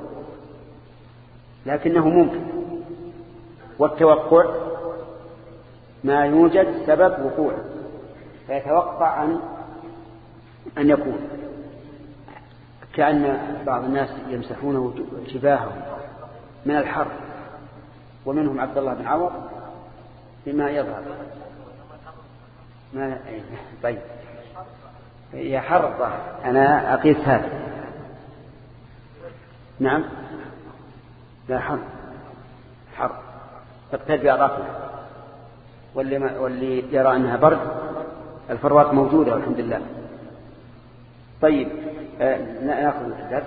لكنه ممكن. والتوقع ما يوجد سبب وقوعه فيتوقع أن أن يكون. كأن بعض الناس يمسحون جباههم من الحر ومنهم عبد الله بن عوض بما يظهر. ما طيب. يا حر الظهر أنا أقيس هذا. نعم. لا حر. حر. تقتد بأضافنا واللي, ما واللي يرى أنها برد الفروات موجودة والحمد لله. طيب آه نأخذ الدرس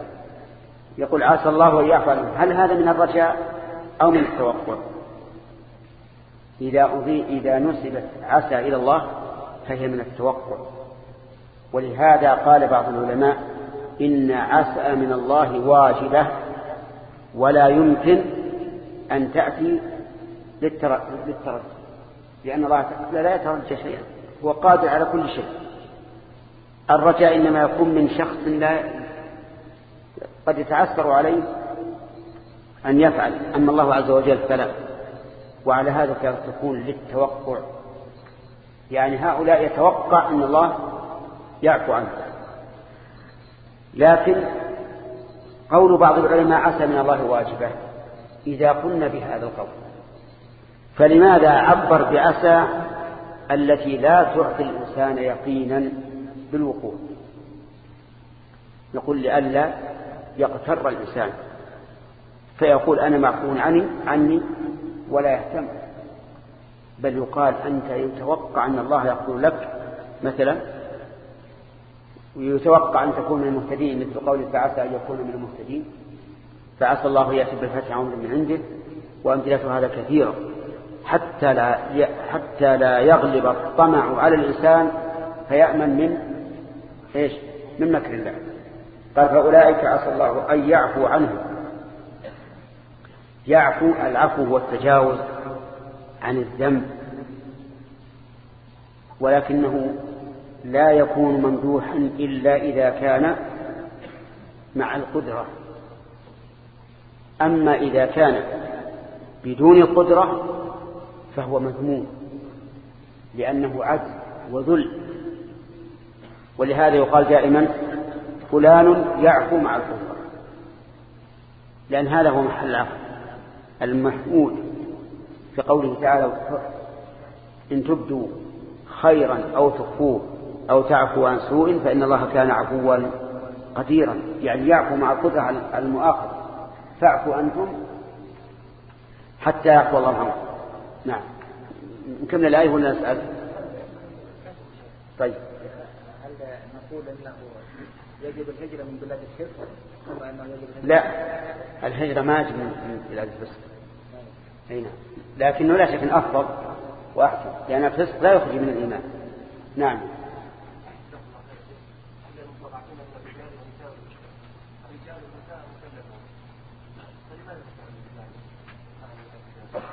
يقول عسى الله أن يعفو هل هذا من الرجاء أو من التوقع إذا إذا نسبت عسى إلى الله فهي من التوقع ولهذا قال بعض العلماء إن عسى من الله واجبة ولا يمكن أن تأتي للترجي لأن الله لا يترجى شيئا. هو قادر على كل شيء. الرجاء إنما يكون من شخص لا قد يتعثر عليه أن يفعل. أما الله عز وجل فلا. وعلى هذا تكون للتوقع. يعني هؤلاء يتوقع أن الله يعفو عنه. لكن قول بعض العلماء عسى من الله واجبة. إذا قلنا بهذا القول فلماذا عبر بعسى التي لا تعطي الإنسان يقينا بالوقوع؟ يقول لئلا يغتر الإنسان فيقول أنا معفو عني عني ولا يهتم بل يقال أنت يتوقع أن الله يقول لك مثلا ويتوقع أن تكون من المهتدين مثل قول فعسى أن يكون من المهتدين فعسى الله يأتي بالفتح عمر من عنده وأمثلة هذا كثيرة. حتى لا حتى لا يغلب الطمع على الإنسان فيأمن من إيش؟ من مكر الله. قال فأولئك عسى الله أن يعفو عنهم. يعفو العفو هو التجاوز عن الذنب. ولكنه لا يكون ممدوحا إلا إذا كان مع القدرة. أما إذا كان بدون قدرة فهو مذموم لأنه عجز وذل. ولهذا يقال دائما فلان يعفو مع القدرة لأن هذا هو محل العفو المحمود في قوله تعالى إن تبدوا خيرا أو تخفوه أو تعفو عن سوء فإن الله كان عفوا قديرا. يعني يعفو مع القدرة على المؤاخذة فاعفوا أنتم حتى يعفو الله عنكم. نعم. نكمل الآية ولا نسأل طيب. هل نقول إنه يجب الهجرة من بلاد الشرك؟ لا. الهجرة ما يجب من بلاد الفسق. أي نعم. لكنه لا شك أفضل وأحسن. لأن الفسق لا يخرج من الإيمان. نعم.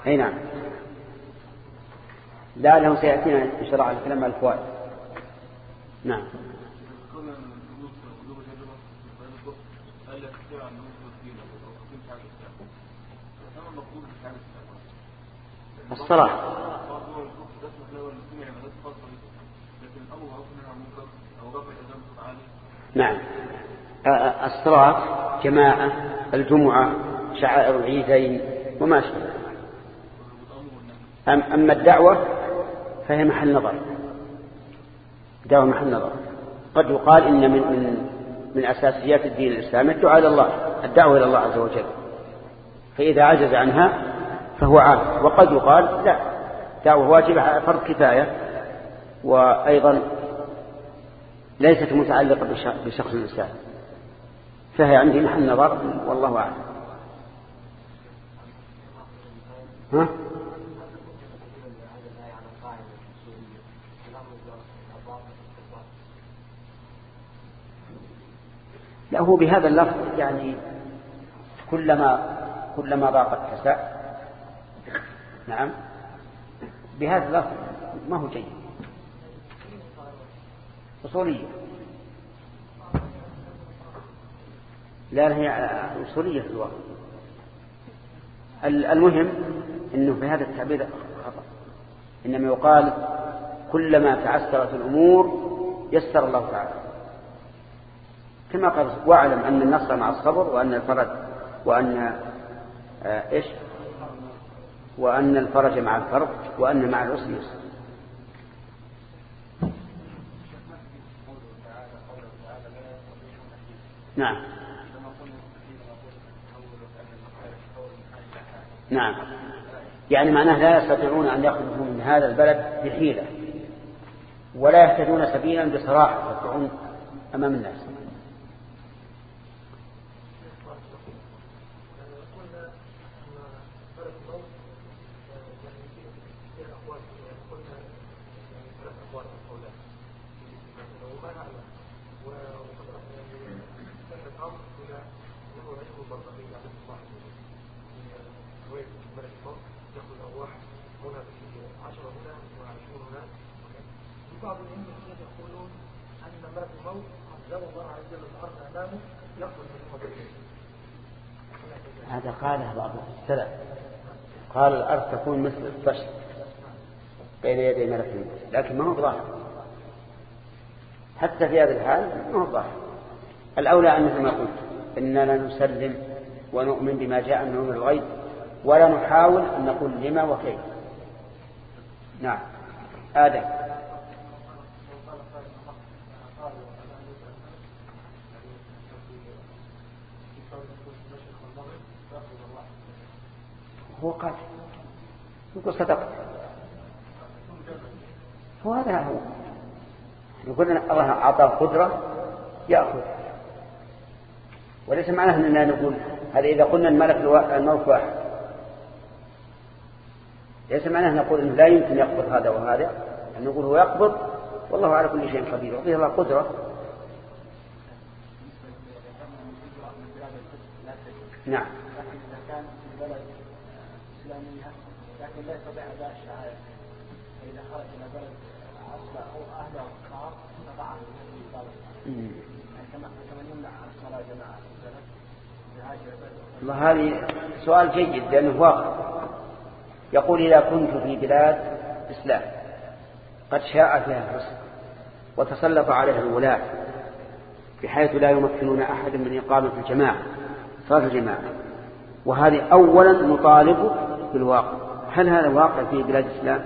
أي نعم. لعله سيأتينا إن شاء الله على الفوائد. نعم. الصلاة. نعم. الصلاة جماعة الجمعة شعائر العيدين وما شابه. أما الدعوة؟ فهي محل نظر. دعوة محل نظر. قد يقال إن من من من أساسيات الدين الإسلامي الدعاء إلى الله الدعوة إلى الله عز وجل. فإذا عجز عنها فهو عام وقد يقال لا. دعوة واجبة فرض كفاية. وأيضا ليست متعلقة بشخص الإنسان فهي عندي محل نظر والله أعلم. ها؟ لا هو بهذا اللفظ يعني كلما كلما ضاقت تساء نعم. بهذا اللفظ ما هو جيد. أصولية. لا هي أصولية في الواقع. المهم أنه في هذا التعبير خطأ. إنما يقال كلما تعسرت الأمور يسر الله تعالى. كما قال واعلم أن النصر مع الصبر وأن الفرج وأن آه إيش؟ وأن الفرج مع الكرب وأن مع العسر يسر. نعم. نعم. يعني معناه لا يستطيعون أن يخرجوا من هذا البلد بحيلة ولا يهتدون سبيلا بصراحة يطلعون أمام الناس. السلف قال الأرض تكون مثل الطشت بين يدي ملك الموت. لكن ما هو ظاهر. حتى في هذا الحال ما هو ظاهر. الأولى أن مثل ما قلت. إننا نسلم ونؤمن بما جاء من الغيب ولا نحاول أن نقول لما وكيف. نعم. آدم. هو قاتل. يقول صدقت. هو هذا هو. يقول الله أعطاه قدرة يأخذ. وليس معناه أننا نقول هذا إذا قلنا الملك الملك واحد. ليس معناه نقول أنه لا يمكن يقبض هذا وهذا. أن نقول هو يقبض والله على كل شيء قدير. وفيه الله قدرة. نعم. إسلامية لكن لا يستطيع أداء الشهادة فإذا خرج إلى بلد أو أهله استطاع أن كما يمنع الصلاة جماعة الله هذه سؤال جيد لأنه واقع يقول إذا كنت في بلاد إسلام قد شاء فيها الحسن وتسلط عليها الولاة بحيث لا يمكنون أحدا من إقامة الجماعة صلاة الجماعة. وهذه أولا نطالب بالواقع هل هذا واقع في بلاد الإسلام؟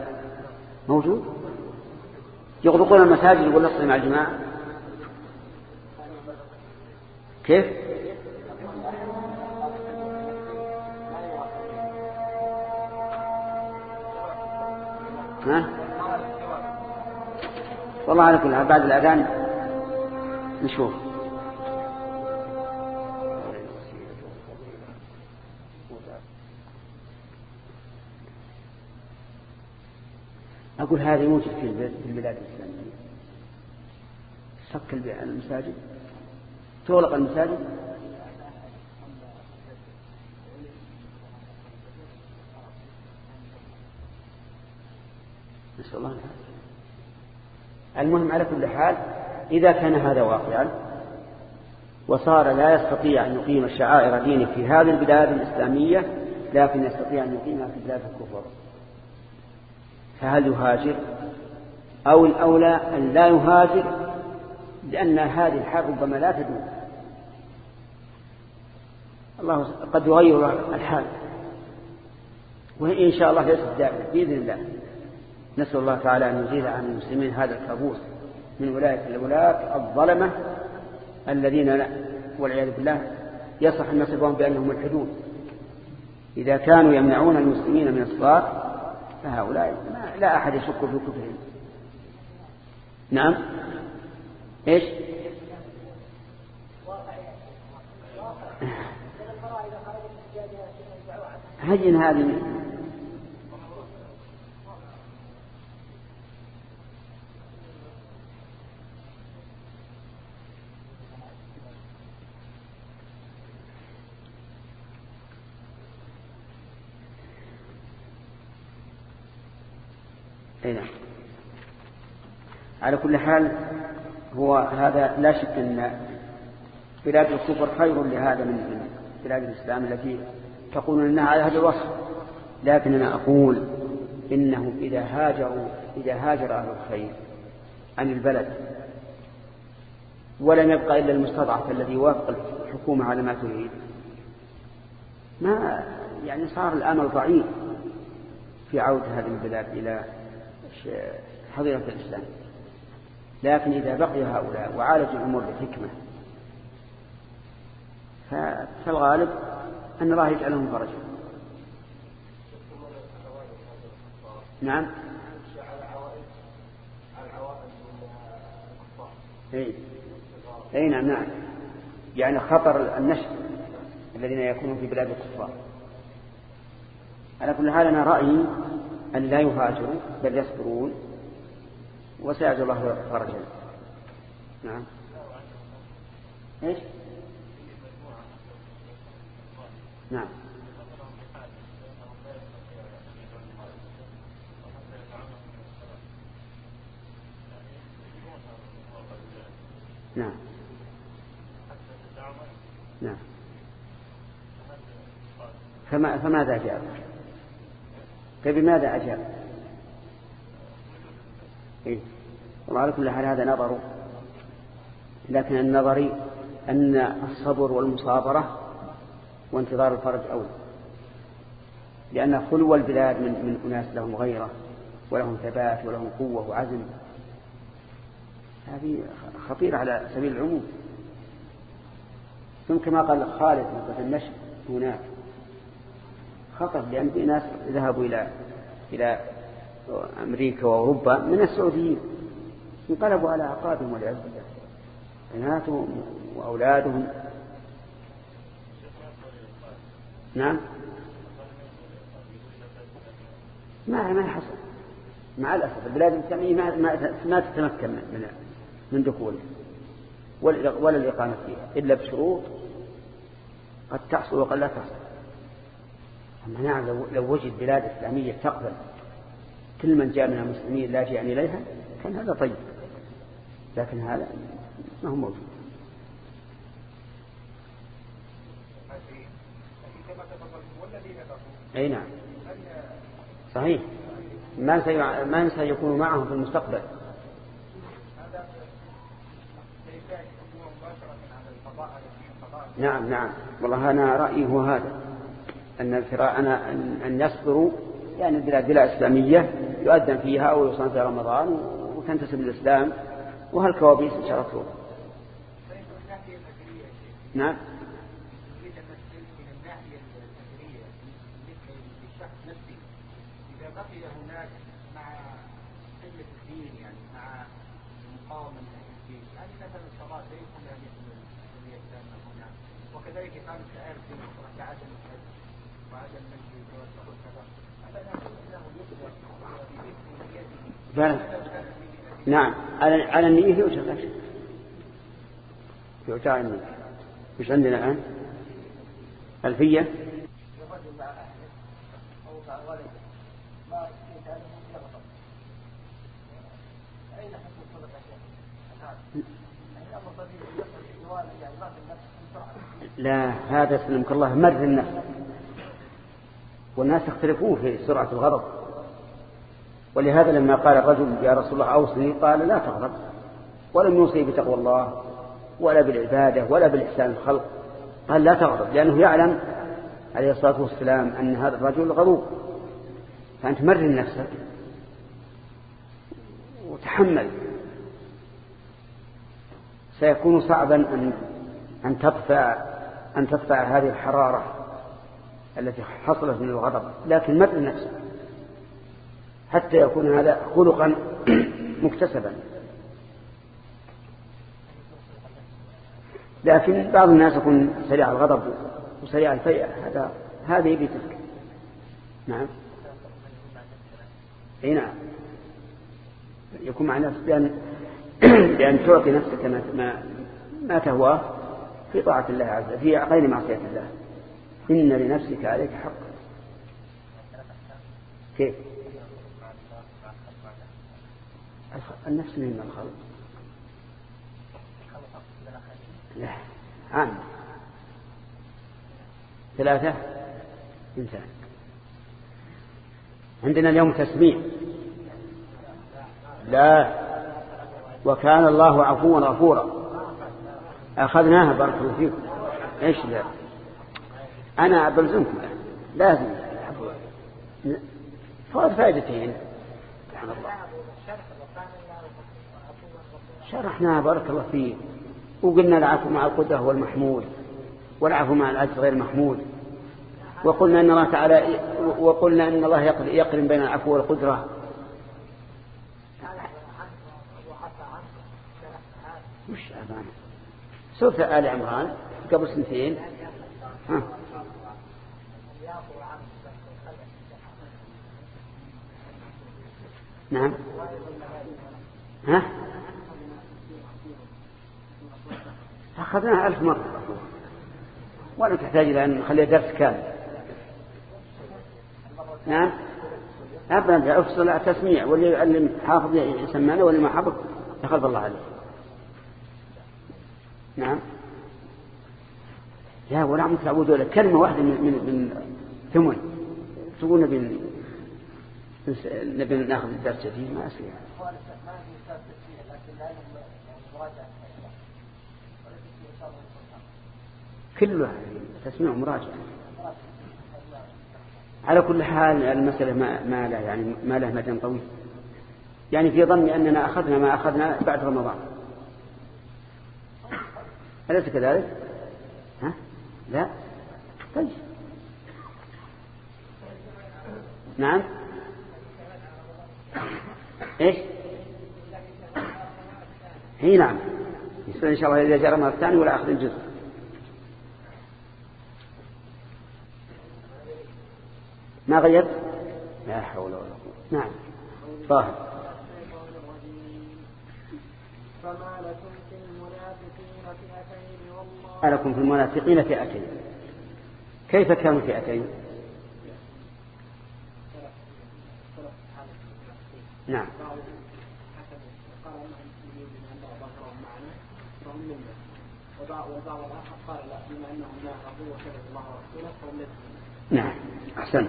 موجود؟ يغلقون المساجد يقول نصلي مع الجماعة. كيف؟ ها؟ والله على كل بعد الأذان نشوف أقول هذا موجود في البلاد الإسلامية. صك المساجد. تغلق المساجد. نسأل الله العافية. المهم على كل حال إذا كان هذا واقعا وصار لا يستطيع أن يقيم الشعائر دينه في هذه البلاد الإسلامية لكن يستطيع أن يقيمها في بلاد الكفر. فهل يهاجر؟ أو الأولى أن لا يهاجر لأن هذه الحال ربما لا تدوم الله قد يغير الحال. وإن شاء الله ليست دائما بإذن الله. نسأل الله تعالى أن يزيل عن المسلمين هذا الكابوس من ولاية الولاة الظلمة الذين والعياذ بالله يصح بهم بأنهم ملحدون. إذا كانوا يمنعون المسلمين من الصلاة فهؤلاء لا أحد يشك في كفرهم نعم. إيش؟ هجن هذه. أي نعم. على كل حال هو هذا لا شك أن بلاد الكفر خير لهذا من بلاد الإسلام التي تقول أنها على هذا الوصف. لكن أنا أقول إنه إذا هاجروا إذا هاجر أهل الخير عن البلد ولم يبقى إلا المستضعف الذي يوافق الحكومة على ما تريد ما يعني صار الأمل ضعيف في عودة هذه البلاد إلى حضيرة الإسلام. لكن إذا بقي هؤلاء وعالجوا الأمور بحكمة فالغالب أن الله يجعلهم فرجا. نعم. أي. أي نعم نعم. يعني خطر النشر الذين يكونون في بلاد الكفار. على كل حال أنا رأيي أن لا يهاجروا بل يصبرون وسيجعل الله فرجا. نعم. إيش؟ نعم. نعم. نعم. فما فماذا جاء؟ فبماذا أجاب؟ إيه؟ والله على كل حال هذا نظر. لكن النظري أن الصبر والمصابرة وانتظار الفرج أولى لأن خلو البلاد من, من أناس لهم غيرة ولهم ثبات ولهم قوة وعزم. هذه خطيرة على سبيل العموم. ثم كما قال خالد مثلا النشر هناك. خطر لأن في ناس ذهبوا إلى إلى أمريكا وأوروبا من السعوديين انقلبوا على أعقابهم والعياذ بالله بناتهم وأولادهم. نعم. ما ما حصل. مع الأسف البلاد الإسلامية ما ما, تتمكن من من دخول ولا الإقامة فيها إلا بشروط قد تحصل وقد لا تحصل. أما نعم لو, وجد بلاد إسلامية تقبل كل من جاء من المسلمين لاجئا إليها كان هذا طيب. لكن هذا ما هو موجود. أي نعم. صحيح. سي... ما سيكون معهم في المستقبل. نعم نعم. والله أنا رأيي هو هذا. أن أنا أن يصبروا يعني البلاد بلاد إسلامية يؤذن فيها ويصنع في رمضان وتنتسب للإسلام وهالكوابيس إن شاء الله نعم. فعلا نعم. على على النية يوجد لا شك يوجد على النية. وش عندنا الآن؟ ألفية؟ لا هذا سلمك الله مر النفس والناس يختلفون في سرعة الغضب. ولهذا لما قال الرجل يا رسول الله أوصني قال لا تغضب ولم يوصي بتقوى الله ولا بالعبادة ولا بالإحسان الخلق. قال لا تغضب لأنه يعلم عليه الصلاة والسلام أن هذا الرجل غضوب. فأنت مرن نفسك وتحمل. سيكون صعبا أن أن تدفع أن تدفع هذه الحرارة التي حصلت من الغضب لكن مرن نفسك حتى يكون هذا خلقا مكتسبا. لكن بعض الناس يكون سريع الغضب وسريع الفيئة هذا هذا يبي تلك نعم. أي نعم. يكون مع نفسك بأن, بأن تعطي نفسك ما, ما, ما تهواه في طاعة الله عز وجل في غير معصية الله. إن لنفسك عليك حق. كيف؟ النفس من الخلق. لا. عام. ثلاثة. إنسان عندنا اليوم تسميع. لا. وكان الله عفوا غفورا. أخذناها بارك الله فيكم. إيش لا أنا بلزمكم لازم فوائد فائدتين. سبحان الله. شرحناها بارك الله فيه وقلنا العفو مع القدرة هو المحمود والعفو مع العجز غير محمود. وقلنا أن الله تعالى وقلنا أن الله يقرن بين العفو والقدرة. مش أبانا سورة آل عمران قبل سنتين. ها. نعم. ها؟ أخذناها ألف مرة. ولا تحتاج إلى أن نخليها درس كامل. نعم؟ أبدا أفصل تسميع واللي يعلم حافظ يسمعنا واللي ما حافظ يخلف الله عليه. نعم؟ يا ولا عم تعودوا لك كلمة واحدة من من من ثمن. تقول نبي نبي ناخذ الدرس فيه ما أسمع كله تسميع مراجعة. على كل حال المسألة ما, ما له يعني ما له مدى طويل. يعني في ظني أننا أخذنا ما أخذنا بعد رمضان. أليس كذلك؟ ها؟ لا. طيب. نعم. إيش؟ هي نعم. إن شاء الله إذا جرى مرة ثانية ولا أخذ الجزء. ما غير؟ لا حول ولا قوة. نعم. ظاهر فما لكم في المنافقين فئتين والله ألكم في المنافقين فئتين. كيف كانوا فئتين؟ نعم. وبعض الآخر قال لا بما انهم نافقوا وكذبوا الله ورسوله فهم نعم. أحسن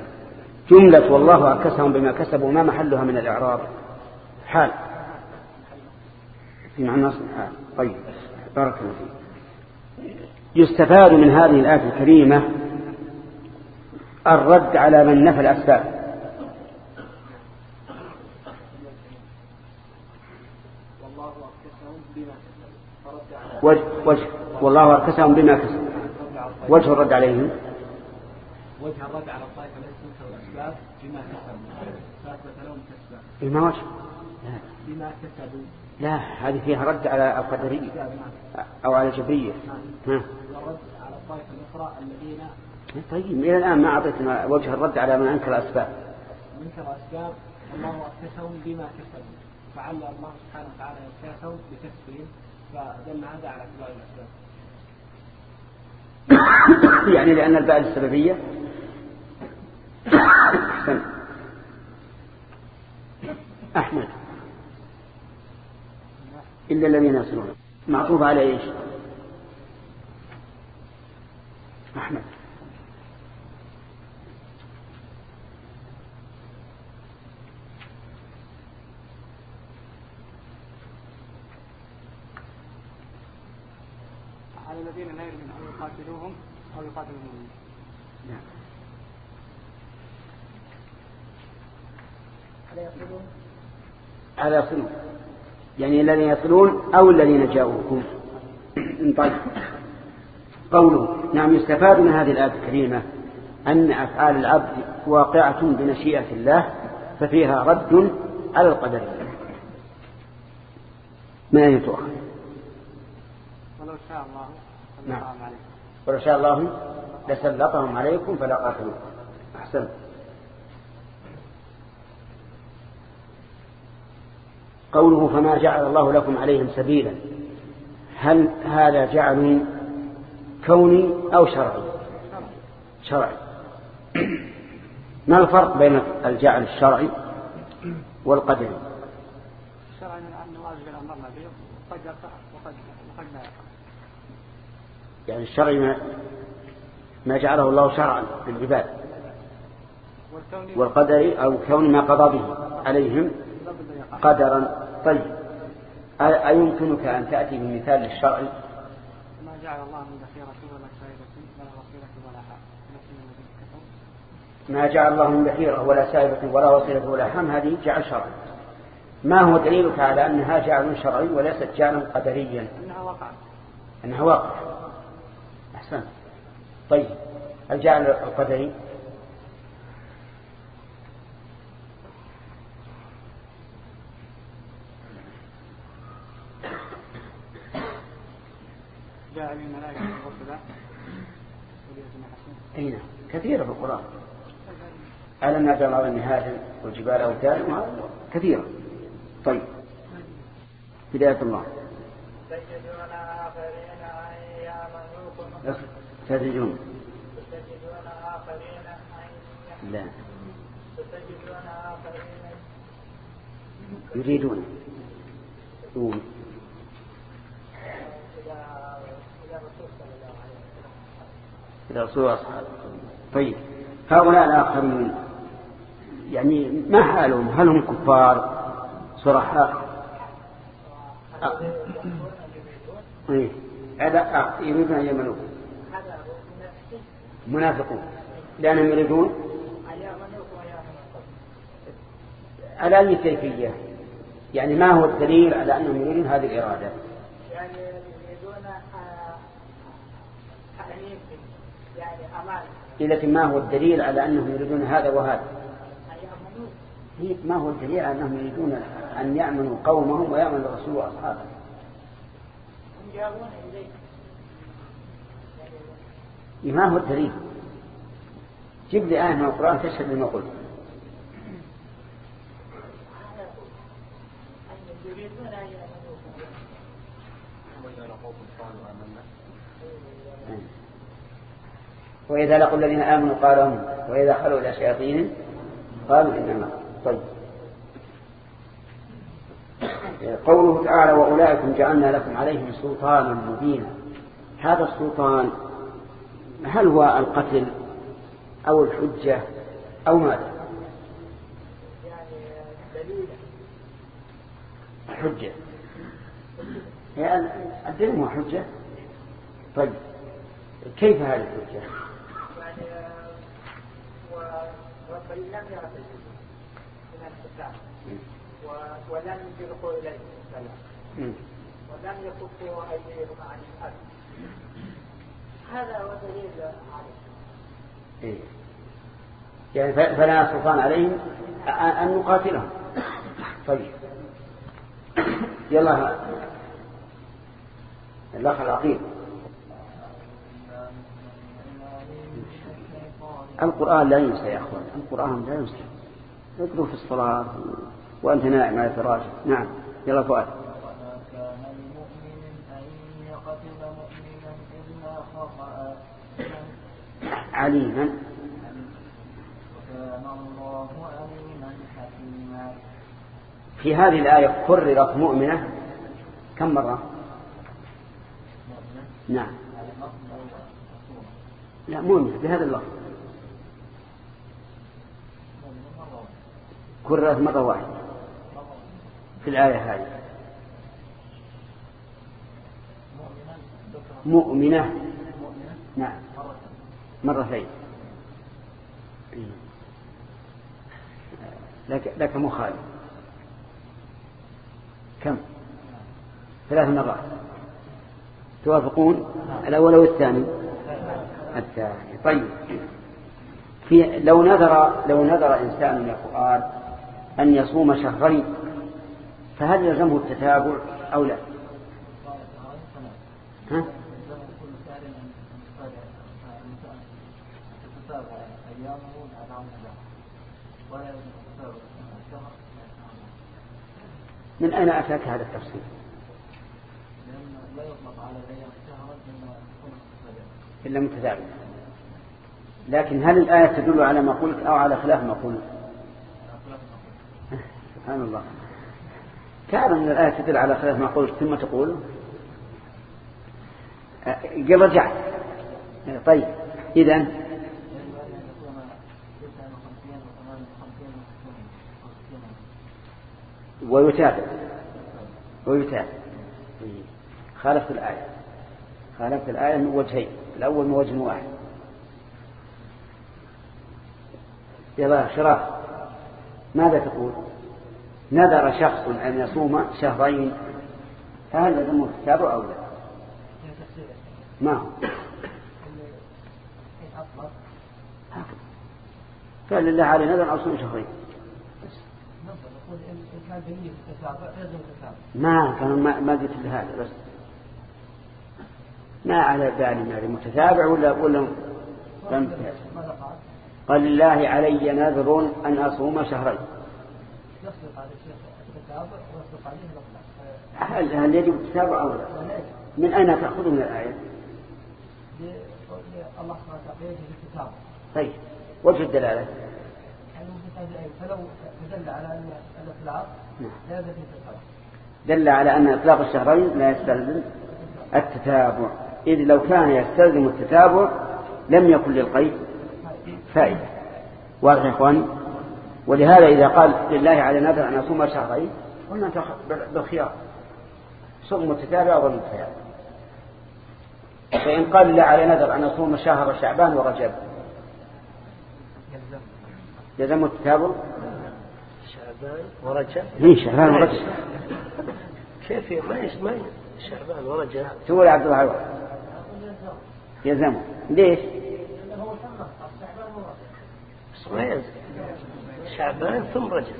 جملة والله أكسهم بما كسبوا ما محلها من الإعراب. حال. في معنى حال طيب. بارك الله فيك. يستفاد من هذه الآية الكريمة الرد على من نفى الأسباب. وجه, وجه والله أركسهم بما كسبوا وجه الرد عليهم. وجه الرد على الطائفه الإسباب بما كسبوا. فاثبت لهم كسبا بما لا, بما كسبوا. لا هذه فيها رد على القدرية. أو على الجبرية ها. والرد على الطائفة الأخرى الذين طيب إلى الآن ما أعطيتنا وجه الرد على من أنكر الأسباب. منكر اسباب الله اركسهم بما كسبوا. فعل الله سبحانه وتعالى اركاسهم بكسبهم فدل هذا على اعتبار الأسباب. يعني لأن الباء السببية أحسن أحمد. إلا الذين يصلون معطوف على إيش؟ أحمد. على الذين لا يريدون أن يقاتلوهم أو يقاتلوا المؤمنين نعم. هل يقولون على يصلون؟ يعني الذين يصلون أو الذين جاءوكم. طيب. قوله نعم يستفاد من هذه الآية الكريمة أن أفعال العبد واقعة بمشيئة الله ففيها رد على القدر. ما أن تؤخذ ولو شاء الله. نعم. ولو شاء الله لسلطهم عليكم فلا قاتلوا أحسن قوله فما جعل الله لكم عليهم سبيلا. هل هذا جعل كوني أو شرعي؟ شرعي. ما الفرق بين الجعل الشرعي والقدري؟ شرعا أن أمرنا به قد وقد لا يعني الشرعي ما, ما جعله الله شرعا للعباد. والقدري أو كون ما قضى به عليهم قدرا طيب. أيمكنك أن تأتي بمثال للشرع؟ ما جعل الله من بحيرة ولا سائبة ولا وصيلة ولا حام ما جعل الله من بحيرة ولا سائبة ولا وصيلة ولا حم هذه جعل شرعا. ما هو دليلك على أنها جعل شرعي وليست جعلا قدريا؟ إنها وقعت أنها واقع أحسن طيب. الجعل القدري؟ من الملائكة رسلا وليأتنا حسين أي نعم. كثيرة في القرآن. ألم نجعل الأرض مهادا والجبال أوتادا كثيرة طيب. هداية الله. تجدون آخرين أن يعملوكم تزجون تجدون آخرين أن لا. تجدون آخرين يريدون. يقول إلى إلى الرسول صلى الله عليه إلى رسول أصحابه طيب. هؤلاء الآخرين يعني ما حالهم؟ هل هم كفار صرحاء أ- إيه. هذا آه، يريدون أن نفسه منافقون. لأنهم يريدون على أي كيفية؟ يعني ما هو الدليل على أنهم يريدون هذه الإرادة؟ يعني يريدون يعني أمان لكن ما هو الدليل على أنهم يريدون هذا وهذا؟ يأمنوك هي- ما هو الدليل على أنهم يريدون أن يأمنوا قومهم ويأمنوا الرسول وأصحابه؟ إليه ما هو الدليل؟ جيب لي آية من القرآن تشهد لما قلت. يريدون وإذا لقوا الذين آمنوا قالوا هم وإذا خلوا إلى شياطينهم قالوا إنما. طيب. قوله تعالى وأولئكم جعلنا لكم عليهم سلطانا مبينا. هذا السلطان هل هو القتل أو الحجة أو ماذا يعني الحجة هي الدين هو حجة. طيب. كيف هذه الحجة يعني و- وفإن لم يرد من الكتاب ولم يلقوا إليه السلام. ولم يكفوا أيديهم عن الحد. هذا هو دليل عليه. إيه. يعني فلا سلطان عليهم أن نقاتلهم. طيب. يلا. الأخ العقيل. القرآن لا ينسى يا أخوان القرآن لا ينسى. اقرأوا في الصلاة وأنت نائم على فراشك نعم يلا فؤاد. عليما. في هذه الآية كررت مؤمنة كم مرة؟ نعم. لا مؤمنة بهذا اللفظ. كررت مرة واحدة. في الآية هذه. مؤمنة. نعم. مرتين. لك, لك مخالف كم؟ ثلاث مرات. توافقون؟ الأول أو الثاني؟ الثاني. طيب. في لو نذر لو نذر إنسان من القرآن أن يصوم شهرين فهل يلزمه التتابع أو لا؟ ها؟ من أين أتاك هذا التفصيل؟ لا يطلق على إلا متتابع لكن هل الآية تدل على ما قلت أو على خلاف ما قلت سبحان الله. كان من الآية تدل على خلاف ما قلت ثم تقول؟ قد رجعت طيب إذا ويتابع. ويتابع. خالفت الآية. خالفت الآية من وجهين. الأول من وجه واحد. يلا شراف ماذا تقول؟ نذر شخص أن يصوم شهرين فهل لزمه التتابع أو لا؟ ما هو؟ قال لله علي نذر أصوم شهرين. ما كان ما, قلت له هذا بس. ما على بالي ما متتابع ولا ولا؟ قال لله علي نذر أن أصوم شهرين. يصدق على الشيخ التتابع ويصدق عليه هل, هل يجب التتابع أو لا؟ لا من أين تأخذ من الآية؟ ل- الله سبحانه وتعالى يجب التتابع طيب وجه الدلالة؟ يعني فلو تدل على أن الإطلاق نعم. لازم التتابع دل على أن إطلاق الشهرين لا يستلزم التتابع. إذ لو كان يستلزم التتابع لم يكن للقيد. فائدة. واضح يا إخواني؟ ولهذا إذا قال لله على نذر أن أصوم شهرين قلنا بالخيار. صوم متتابع وغير متتابع فإن قال لله على نذر أن أصوم شهر شعبان ورجب. يلزم التتابع؟ شعبان ورجب؟ ليه شعبان ورجب. كيف ما ما شعبان ورجب. تقول عبد الله يلزمه. ليش؟ بس ما يلزم. شعبان ثم رجب.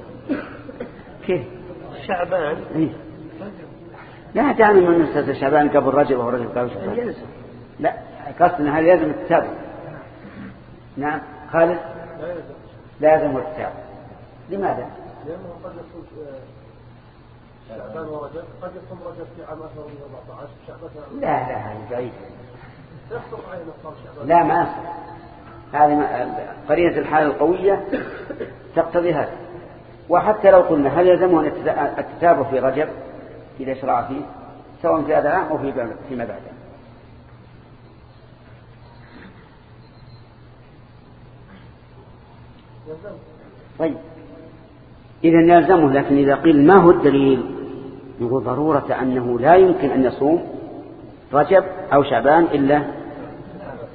كيف؟ شعبان؟ إيه؟ لا تعلم من نستاذ شعبان قبل رجب أو رجب قبل شعبان. يلزم. لا قصدنا هل يلزم التتابع نعم خالد؟ لا يلزم التتابع لماذا؟ لأنه قد يكون آه، شعبان ورجب قد يكون رجب في عام 2014 شعبان لا لا هذه بعيدة لا ما أصل هذه قرينة الحالة القوية تقتضي هذا. وحتى لو قلنا هل يلزمه التتا- التتابع في رجب إذا شرع فيه سواء في هذا العام أو في فيما بعده طيب. إذا يلزمه لكن إذا قيل ما هو الدليل؟ نقول ضرورة أنه لا يمكن أن يصوم رجب أو شعبان إلا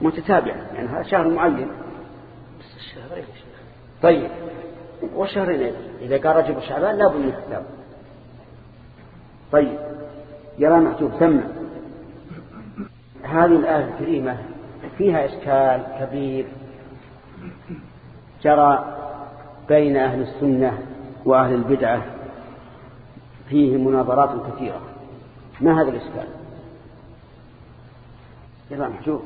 متتابعا يعني هذا شهر معين. بس الشهرين طيب والشهرين أيضا. إذا قال رجب وشعبان لا بد من التتابع طيب يرى مكتوب ثم. هذه الآية الكريمة فيها إشكال كبير. جرى بين أهل السنة وأهل البدعة فيه مناظرات كثيرة. ما هذا الإشكال؟ يرى محجوب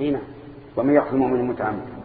هنا ومن يقتل مؤمن متعمد قالوا